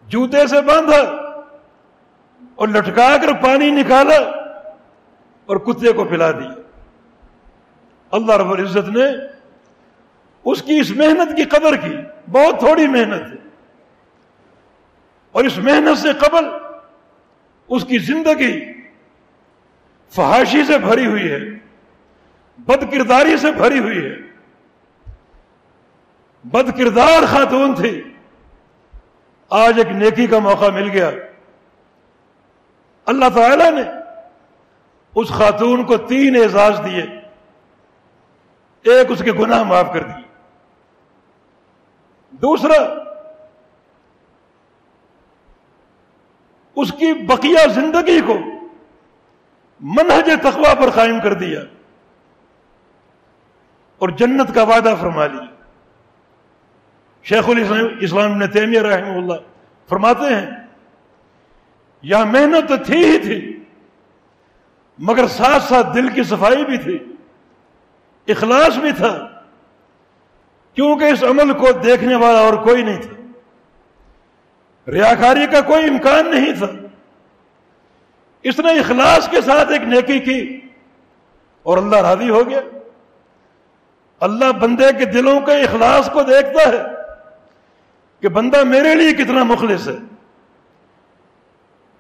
جوتے سے باندھا اور لٹکا کر پانی نکالا اور کتے کو پلا دیا۔ اللہ رب العزت نے اس کی اس محنت کی قدر کی، بہت تھوڑی محنت۔ ہے اور اس محنت سے قبل اس کی زندگی فحاشی سے بھری ہوئی ہے، بد کرداری سے بھری ہوئی ہے۔ بد کردار خاتون تھی۔ آج ایک نیکی کا موقع مل گیا۔ اللہ تعالی نے اس خاتون کو تین اعزاز دیے۔ ایک اس کے گناہ معاف کر دیے۔ دوسرا اس کی بقیہ زندگی کو منہج تقوا پر قائم کر دیا اور جنت کا وعدہ فرما لیا۔ شیخ الاسلام اسلام نے تیمیہ رحمہ اللہ فرماتے ہیں یہاں محنت تو تھی ہی تھی، مگر ساتھ ساتھ دل کی صفائی بھی تھی، اخلاص بھی تھا، کیونکہ اس عمل کو دیکھنے والا اور کوئی نہیں تھا۔ ریاکاری کا کوئی امکان نہیں تھا۔ اس نے اخلاص کے ساتھ ایک نیکی کی اور اللہ راضی ہو گیا۔ اللہ بندے کے دلوں کے اخلاص کو دیکھتا ہے کہ بندہ میرے لیے کتنا مخلص ہے۔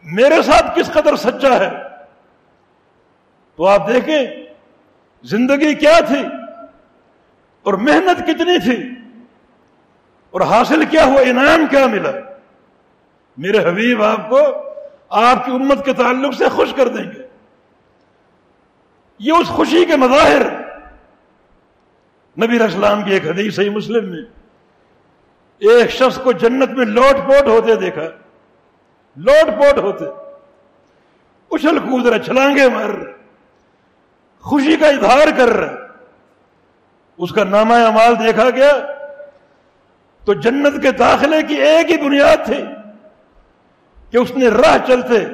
میرے ساتھ کس قدر سچا ہے۔ تو آپ دیکھیں، زندگی کیا تھی اور محنت کتنی تھی اور حاصل کیا ہوا انعام کیا ملا۔ میرے حبیب آپ کو آپ کی امت کے تعلق سے خوش کر دیں گے۔ یہ اس خوشی کے مظاہر نبی اسلام کی ایک حدیث صحیح مسلم میں ایک شخص کو جنت میں لوٹ پوٹ ہوتے دیکھا۔ لوٹ پوٹ ہوتے۔ اچھل کود رہے چھلانگے مار رہے خوشی کا اظہار کر۔ رہے اس کا نامہ امال دیکھا گیا۔ تو جنت کے داخلے کی ایک ہی بنیاد تھی۔ کہ اس نے راہ چلتے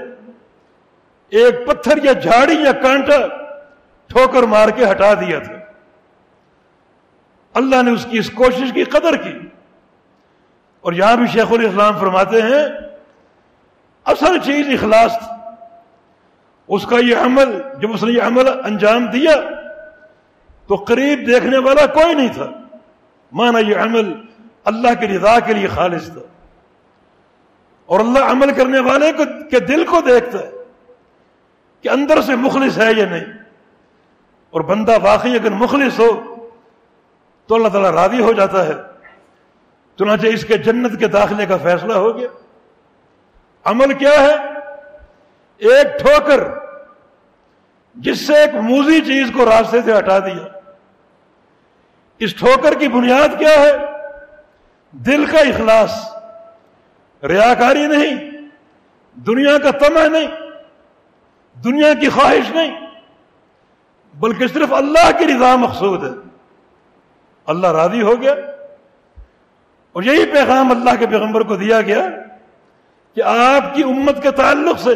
ایک پتھر یا جھاڑی یا کانٹا ٹھوکر مار کے ہٹا دیا تھا۔ اللہ نے اس کی اس کوشش کی قدر کی۔ اور یہاں بھی شیخ الاسلام فرماتے ہیں، اصل چیز اخلاص تھی۔ اس کا یہ عمل، جب اس نے یہ عمل انجام دیا، تو قریب دیکھنے والا کوئی نہیں تھا۔ مانا یہ عمل اللہ کی رضا کے لیے خالص تھا۔ اور اللہ عمل کرنے والے کو کے دل کو دیکھتا ہے کہ اندر سے مخلص ہے یا نہیں۔ اور بندہ واقعی اگر مخلص ہو تو اللہ تعالیٰ راضی ہو جاتا ہے۔ چنانچہ اس کے جنت کے داخلے کا فیصلہ ہو گیا۔ عمل کیا ہے؟ ایک ٹھوکر جس سے ایک موزی چیز کو راستے سے ہٹا دیا۔ اس ٹھوکر کی بنیاد کیا ہے؟ دل کا اخلاص۔ ریاکاری نہیں، دنیا کا تمہ نہیں، دنیا کی خواہش نہیں، بلکہ صرف اللہ کی رضا مقصود ہے۔ اللہ راضی ہو گیا۔ اور یہی پیغام اللہ کے پیغمبر کو دیا گیا کہ آپ کی امت کے تعلق سے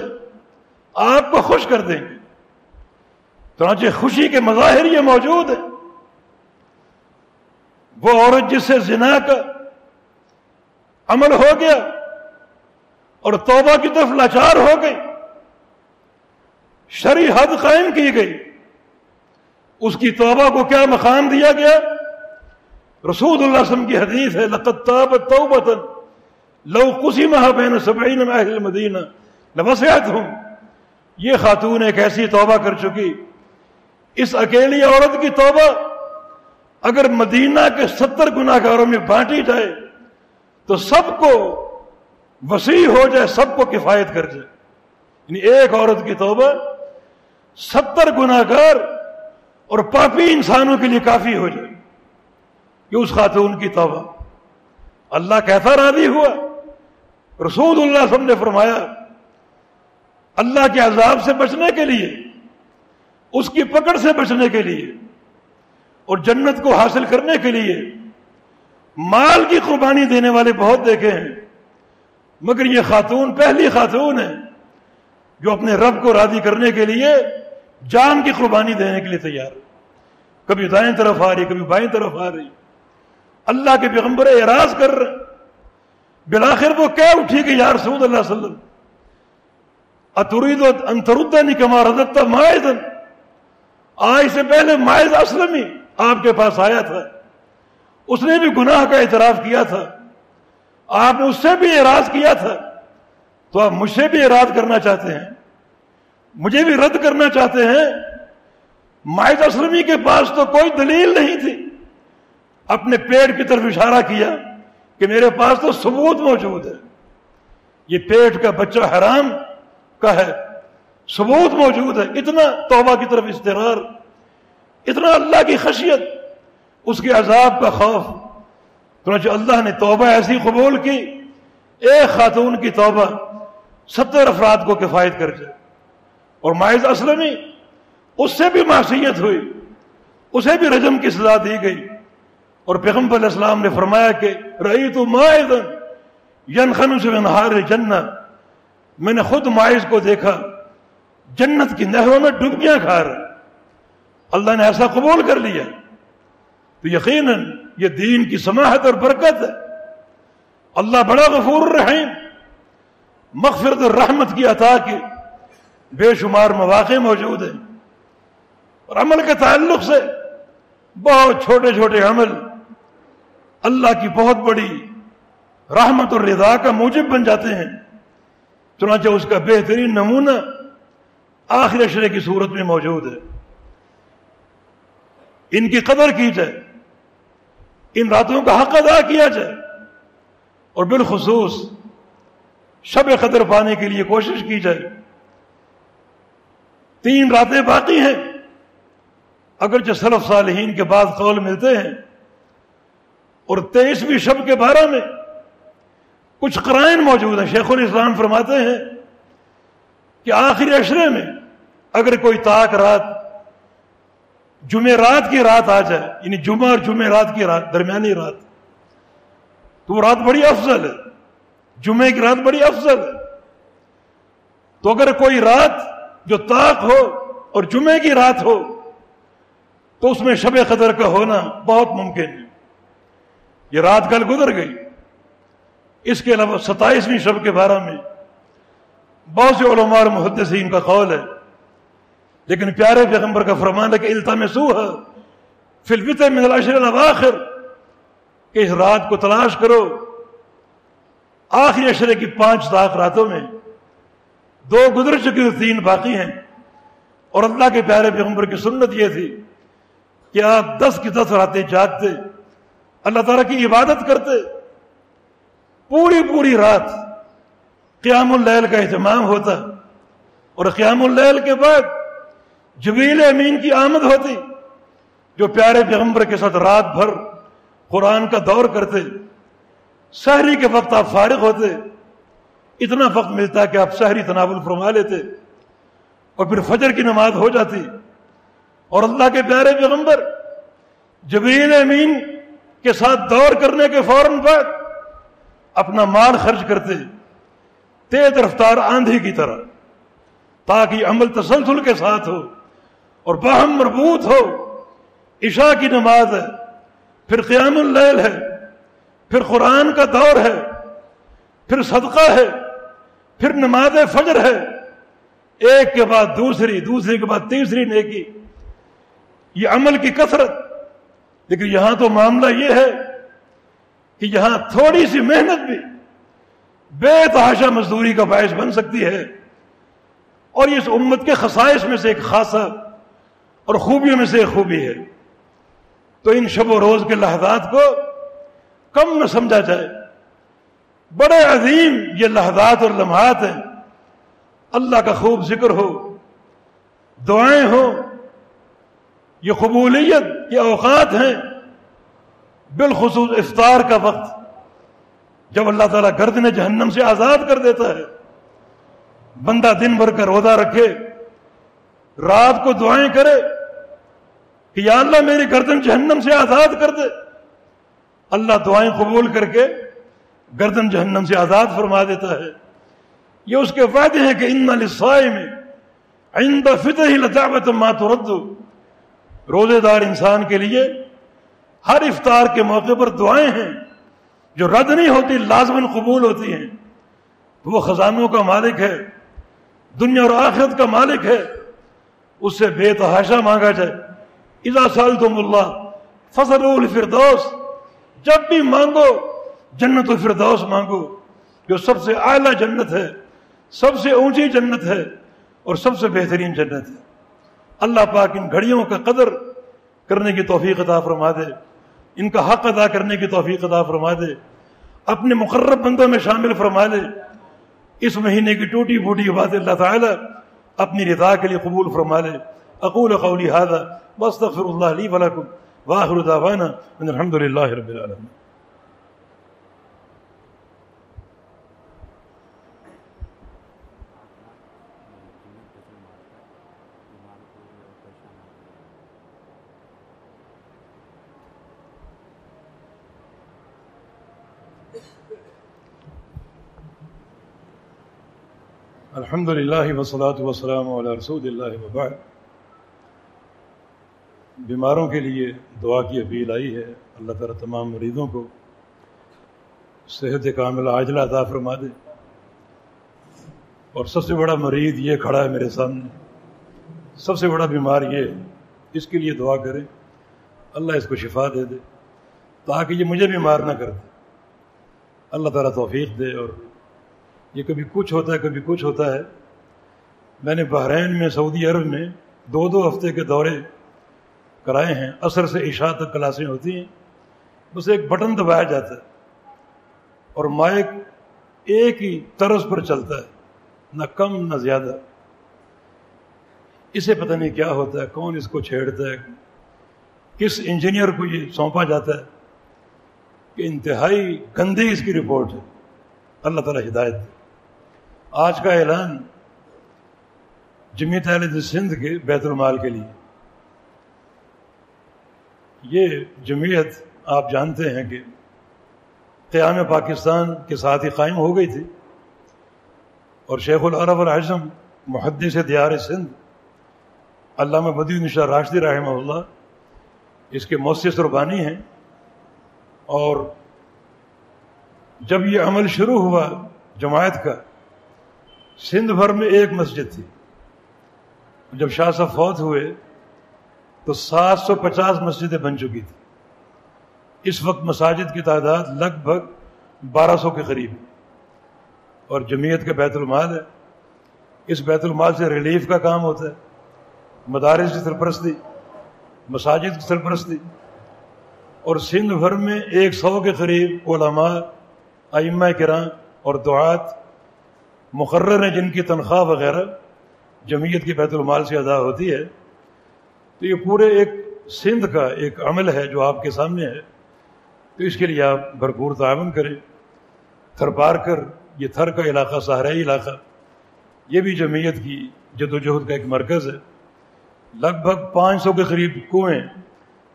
آپ کو خوش کر دیں گے۔ تو خوشی کے مظاہر یہ موجود ہے وہ عورت جس سے زنا کا عمل ہو گیا اور توبہ کی طرف لاچار ہو گئی۔ شری حد قائم کی گئی۔ اس کی توبہ کو کیا مقام دیا گیا؟ رسول اللہ علیہ وسلم کی حدیث ہے، لقد تابت توبتا لو قسمها بین سبعین اہل المدینہ لبسعتهم یہ خاتون ایک ایسی توبہ کر چکی۔ اس اکیلی عورت کی توبہ اگر مدینہ کے ستر گناہ گاروں میں بانٹی جائے تو سب کو وسیع ہو جائے، سب کو کفایت کر جائے۔ یعنی ایک عورت کی توبہ ستر گناہ گار اور پاپی انسانوں کے لیے کافی ہو جائے۔ کہ اس خاتون کی توبہ۔ اللہ کیسا راضی ہوا؟ رسول اللہ صلی نے فرمایا، اللہ کے عذاب سے بچنے کے لیے، اس کی پکڑ سے بچنے کے لیے اور جنت کو حاصل کرنے کے لیے مال کی قربانی دینے والے بہت دیکھے ہیں۔ مگر یہ خاتون پہلی خاتون ہے جو اپنے رب کو راضی کرنے کے لیے جان کی قربانی دینے کے لیے تیار کبھی دائیں طرف آ رہی، کبھی بائیں طرف آ رہی۔ اللہ کے پیغمبر اعراض کر رہے بلاخر وہ کیا اٹھی کہ یا رسول اللہ صلی اللہ علیہ وسلم، اترید انتردنی کما رضتا مائدن۔ آج سے پہلے مائز اسلمی آپ کے پاس آیا تھا۔ اس نے بھی گناہ کا اعتراف کیا تھا۔ آپ نے اس سے بھی اعراض کیا تھا۔ تو آپ مجھ سے بھی اعراض کرنا چاہتے ہیں۔ مجھے بھی رد کرنا چاہتے ہیں۔ مائز اسلمی کے پاس تو کوئی دلیل نہیں تھی۔ اپنے پیٹ کی طرف اشارہ کیا کہ میرے پاس تو ثبوت موجود ہے۔ یہ پیٹ کا بچہ حرام کا ہے۔ ثبوت موجود ہے۔ اتنا توبہ کی طرف استرار اتنا اللہ کی خشیت۔ اس کے عذاب کا خوف۔ تو اللہ نے توبہ ایسی قبول کی، ایک خاتون کی توبہ ستر افراد کو کفایت کر جائے اور مائز اسلمی، اس سے بھی معصیت ہوئی، اسے بھی رجم کی سزا دی گئی۔ اور پیغمبر علیہ السلام نے فرمایا کہ رہی تو مائزن سے انہار جنت میں نے خود مائز کو دیکھا، جنت کی نہروں میں ڈبکیاں کھا رہے اللہ نے ایسا قبول کر لیا۔ تو یقیناً یہ دین کی سماحت اور برکت ہے۔ اللہ بڑا غفور رحیم مغفرت رحمت کی عطا کے بے شمار مواقع موجود ہیں۔ اور عمل کے تعلق سے بہت چھوٹے چھوٹے عمل اللہ کی بہت بڑی رحمت اور رضا کا موجب بن جاتے ہیں۔ چنانچہ اس کا بہترین نمونہ آخر اشرے کی صورت میں موجود ہے۔ ان کی قدر کی جائے۔ ان راتوں کا حق ادا کیا جائے اور بالخصوص شب قدر پانے کے لیے کوشش کی جائے۔ تین راتیں باقی ہیں۔ اگرچہ سلف صالحین کے بعد قول ملتے ہیں۔ اور تیئیسویں شب کے بارہ میں کچھ قرائن موجود ہیں۔ شیخ الاسلام فرماتے ہیں کہ آخری اشرے میں اگر کوئی طاق رات جمعہ رات کی رات آ جائے یعنی جمعہ اور جمعہ رات کی رات، درمیانی رات۔ تو وہ رات بڑی افضل ہے۔ جمعے کی رات بڑی افضل ہے۔ تو اگر کوئی رات جو طاق ہو اور جمعے کی رات ہو، تو اس میں شب قدر کا ہونا بہت ممکن ہے۔ یہ رات کل گزر گئی۔ اس کے علاوہ ستائیسویں شب کے بارہ میں بہت سے علماء اور محدثین کا قول ہے لیکن پیارے پیغمبر کا فرمان ہے کہ التمسو ہے فلفت من العشر الاواخر، کہ اس رات کو تلاش کرو۔ آخری اشرے کی پانچ لاکھ راتوں میں دو گزر چکی تین باقی ہیں۔ اور اللہ کے پیارے پیغمبر کی سنت یہ تھی کہ آپ دس کی دس راتیں جاگتے، اللہ تعالیٰ کی عبادت کرتے۔ پوری پوری رات قیام اللیل کا اہتمام ہوتا اور قیام اللیل کے بعد جبیل امین کی آمد ہوتی، جو پیارے پیغمبر کے ساتھ رات بھر قرآن کا دور کرتے شہری کے وقت آپ فارغ ہوتے، اتنا وقت ملتا کہ آپ شہری تناول فرما لیتے، اور پھر فجر کی نماز ہو جاتی۔ اور اللہ کے پیارے پیغمبر، جبریل امین کے ساتھ دور کرنے کے فوراً بعد اپنا مال خرچ کرتے، تیز رفتار آندھی کی طرح، تاکہ عمل تسلسل کے ساتھ ہو۔ اور باہم مربوط ہو۔ عشاء کی نماز ہے، پھر قیام اللیل ہے، پھر قرآن کا دور ہے، پھر صدقہ ہے، پھر نماز فجر ہے۔ ایک کے بعد دوسری دوسری کے بعد تیسری نیکی۔ یہ عمل کی کثرت۔ لیکن یہاں تو معاملہ یہ ہے کہ یہاں تھوڑی سی محنت بھی بے تحاشا مزدوری کا باعث بن سکتی ہے۔ اور اس امت کے خصائص میں سے ایک خاصا اور خوبیوں میں سے ایک خوبی ہے۔ تو ان شب و روز کے لحظات کو کم نہ سمجھا جائے۔ بڑے عظیم یہ لحظات اور لمحات ہیں۔ اللہ کا خوب ذکر ہو، دعائیں ہوں یہ قبولیت، یہ اوقات ہیں۔ بالخصوص افطار کا وقت، جب اللہ تعالیٰ گردن جہنم سے آزاد کر دیتا ہے۔ بندہ دن بھر کا روزہ رکھے، رات کو دعائیں کرے کہ یا اللہ میری گردن جہنم سے آزاد کر دے۔ اللہ دعائیں قبول کر کے گردن جہنم سے آزاد فرما دیتا ہے۔ یہ اس کے فائدے ہیں کہ ان میں آئندہ فطر ہی لطافت ماترد روزے دار انسان کے لیے ہر افطار کے موقع پر دعائیں ہیں۔ جو رد نہیں ہوتی لازمن قبول ہوتی ہیں۔ وہ خزانوں کا مالک ہے، دنیا اور آخرت کا مالک ہے۔ اس سے بے تحاشا مانگا جائے۔ اذا سال تم اللہ فصل الفردوس جب بھی مانگو، جنت الفردوس مانگو، جو سب سے اعلیٰ جنت ہے، سب سے اونچی جنت ہے، اور سب سے بہترین جنت ہے۔ اللہ پاک ان گھڑیوں کا قدر کرنے کی توفیق عطا فرما دے، ان کا حق ادا کرنے کی توفیق عطا فرما دے۔ اپنے مقرب بندوں میں شامل فرما دے اس مہینے کی ٹوٹی پھوٹی بات اللہ تعالی اپنی رضا کے لیے قبول فرما لے۔ اقول قولی هذا واستغفر الله لي ولكم واخر دعوانا من الحمد لله رب العالمين. الحمد للہ وسلاۃ وسلم علیہ رسول اللہ وبعد. بیماروں کے لیے دعا کی اپیل آئی ہے۔ اللہ تعالیٰ تمام مریضوں کو صحت کامل عاجلہ عطا فرما دے۔ اور سب سے بڑا مریض یہ کھڑا ہے میرے سامنے۔ سب سے بڑا بیمار یہ ہے۔ اس کے لیے دعا کریں۔ اللہ اس کو شفا دے دے۔ تاکہ یہ مجھے بیمار نہ کر دے اللہ تعالیٰ توفیق دے۔ اور یہ کبھی کچھ ہوتا ہے، کبھی کچھ ہوتا ہے۔ میں نے بحرین میں، سعودی عرب میں دو دو ہفتے کے دورے کرائے ہیں، عصر سے عشاء تک کلاسیں ہوتی ہیں، بس ایک بٹن دبایا جاتا ہے اور مائک ایک ہی طرز پر چلتا ہے، نہ کم نہ زیادہ۔ اسے پتہ نہیں کیا ہوتا ہے، کون اس کو چھیڑتا ہے، کس انجینئر کو یہ سونپا جاتا ہے کہ انتہائی گندی اس کی رپورٹ ہے۔ اللہ تعالیٰ ہدایت آج کا اعلان جمیت اہل سندھ کے بیت المال کے لیے۔ یہ جمعیت آپ جانتے ہیں کہ قیام پاکستان کے ساتھ ہی قائم ہو گئی تھی اور شیخ العرب الحجم محدث دیار سندھ، علامہ بدی نشا راشدی رحمہ اللہ، اس کے مؤثر ربانی ہیں اور جب یہ عمل شروع ہوا جماعت کا، سندھ بھر میں ایک مسجد تھی۔ جب شاہ صاحب فوت ہوئے تو سات سو پچاس مسجدیں بن چکی تھی اس وقت مساجد کی تعداد لگ بھگ بارہ سو کے قریب اور جمعیت کا بیت المال ہے۔ اس بیت المال سے ریلیف کا کام ہوتا ہے۔ مدارس کی سرپرستی، مساجد کی سرپرستی۔ اور سندھ بھر میں ایک سو کے قریب علماء، ائمہ کرام اور دعات مقرر ہیں جن کی تنخواہ وغیرہ جمعیت کی بیت المال سے ادا ہوتی ہے۔ تو یہ پورے ایک سندھ کا ایک عمل ہے جو آپ کے سامنے ہے۔ تو اس کے لیے آپ بھرپور تعاون کریں تھر پار کر۔ یہ تھر کا علاقہ سہرائی علاقہ، یہ بھی جمعیت کی جد و جہد کا ایک مرکز ہے۔ لگ بھگ پانچ سو کے قریب کنویں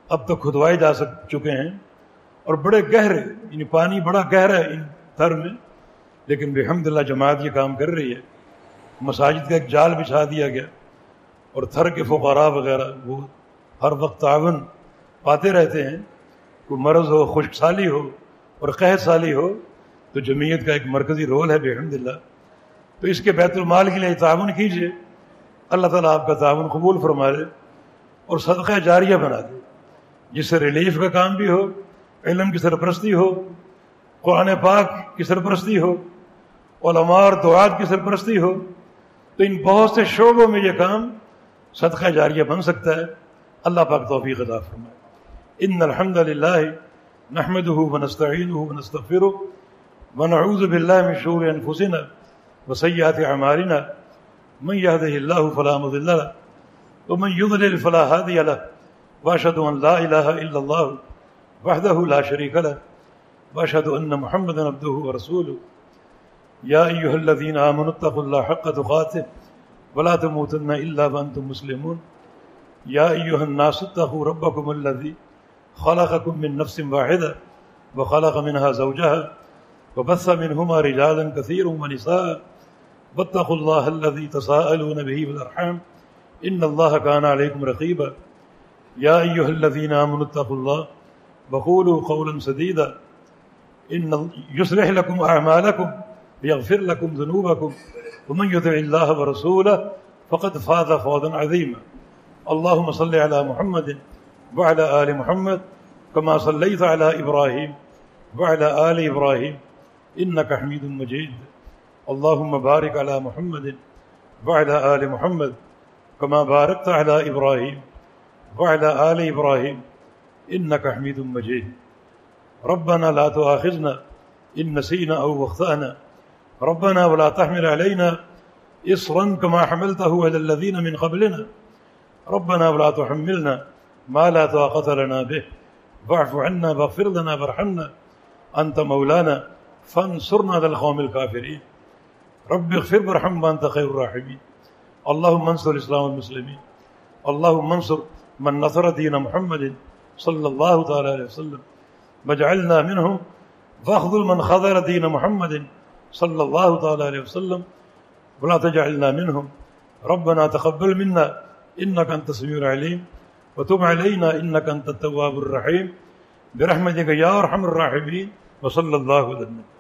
اب تک کھدوائے جا سک، چکے ہیں۔ اور بڑے گہرے یعنی پانی بڑا گہرا ہے ان تھر میں۔ لیکن بحمد اللہ جماعت یہ کام کر رہی ہے۔ مساجد کا ایک جال بچھا دیا گیا۔ اور تھر کے فقراء وغیرہ، وہ ہر وقت تعاون پاتے رہتے ہیں۔ کوئی مرض ہو خشک سالی ہو اور قحط سالی ہو، تو جمعیت کا ایک مرکزی رول ہے بحمد اللہ تو اس کے بیت المال کے لیے تعاون کیجیے اللہ تعالیٰ آپ کا تعاون قبول فرما لے اور صدقہ جاریہ بنا دے۔ جس سے ریلیف کا کام بھی ہو، علم کی سرپرستی ہو، قرآن پاک کی سرپرستی ہو، علماء اور دعات کی سرپرستی ہو، تو ان بہت سے شعبوں میں یہ کام صدقہ جاریہ بن سکتا ہے۔ اللہ پاک توفیق عطا فرمائے۔ ان الحمد للہ نحمده ونستعینه ونستغفره ونعوذ بالله من شرور انفسنا وسيئات اعمالنا۔ من يهده الله فلا مضل له ومن يضلل فلا هادي له واشهد ان لا اله الا الله وحده لا شريك له واشهد ان محمدا عبده ورسوله يا ايها الذين امنوا اتقوا الله حق تقاته ولا تموتن الا وانتم مسلمون. يا ايها الناس اتقوا ربكم الذي خلقكم من نفس واحده وخلق منها زوجها وبث منهما رجالا كثيرا ونساء. واتقوا الله الذي تساءلون به والارحام ان الله كان عليكم رقيبا. يا ايها الذين امنوا اتقوا الله وقولوا قولا سديدا. ان يصلح لكم اعمالكم ويغفر لكم ذنوبكم. ومن يطع الله ورسوله فقد فاز فوزا عظيما. اللهم صل على محمد وعلى ال محمد كما صليت على ابراهيم وعلى ال ابراهيم انك حميد مجيد. اللهم بارك على محمد وعلى ال محمد كما باركت على ابراهيم وعلى ال ابراهيم انك حميد مجيد. ربنا لا تؤاخذنا ان نسينا او اخطانا ربنا ولا تحمل علينا اصرا كما حملته على الذين من قبلنا. ربنا ولا تحملنا ما لا طاقه لنا به. واعف عنا واغفر لنا وارحمنا. انت مولانا، فانصرنا على القوم الكافرين. رب اغفر وارحم وانت خير الراحمين. اللهم انصر الاسلام والمسلمين. اللهم انصر من نصر دين محمد صلى الله تعالى عليه وسلم. واجعلنا منهم واخذل من خذل دين محمد صلی اللہ تعالى علیہ وسلم. ولا تجعلنا منهم. ربنا تقبل منا. انك انت السميع العليم. وتب علينا. انك انت التواب الرحيم. برحمتك يا ارحم الراحمين. وصلى الله على النبي.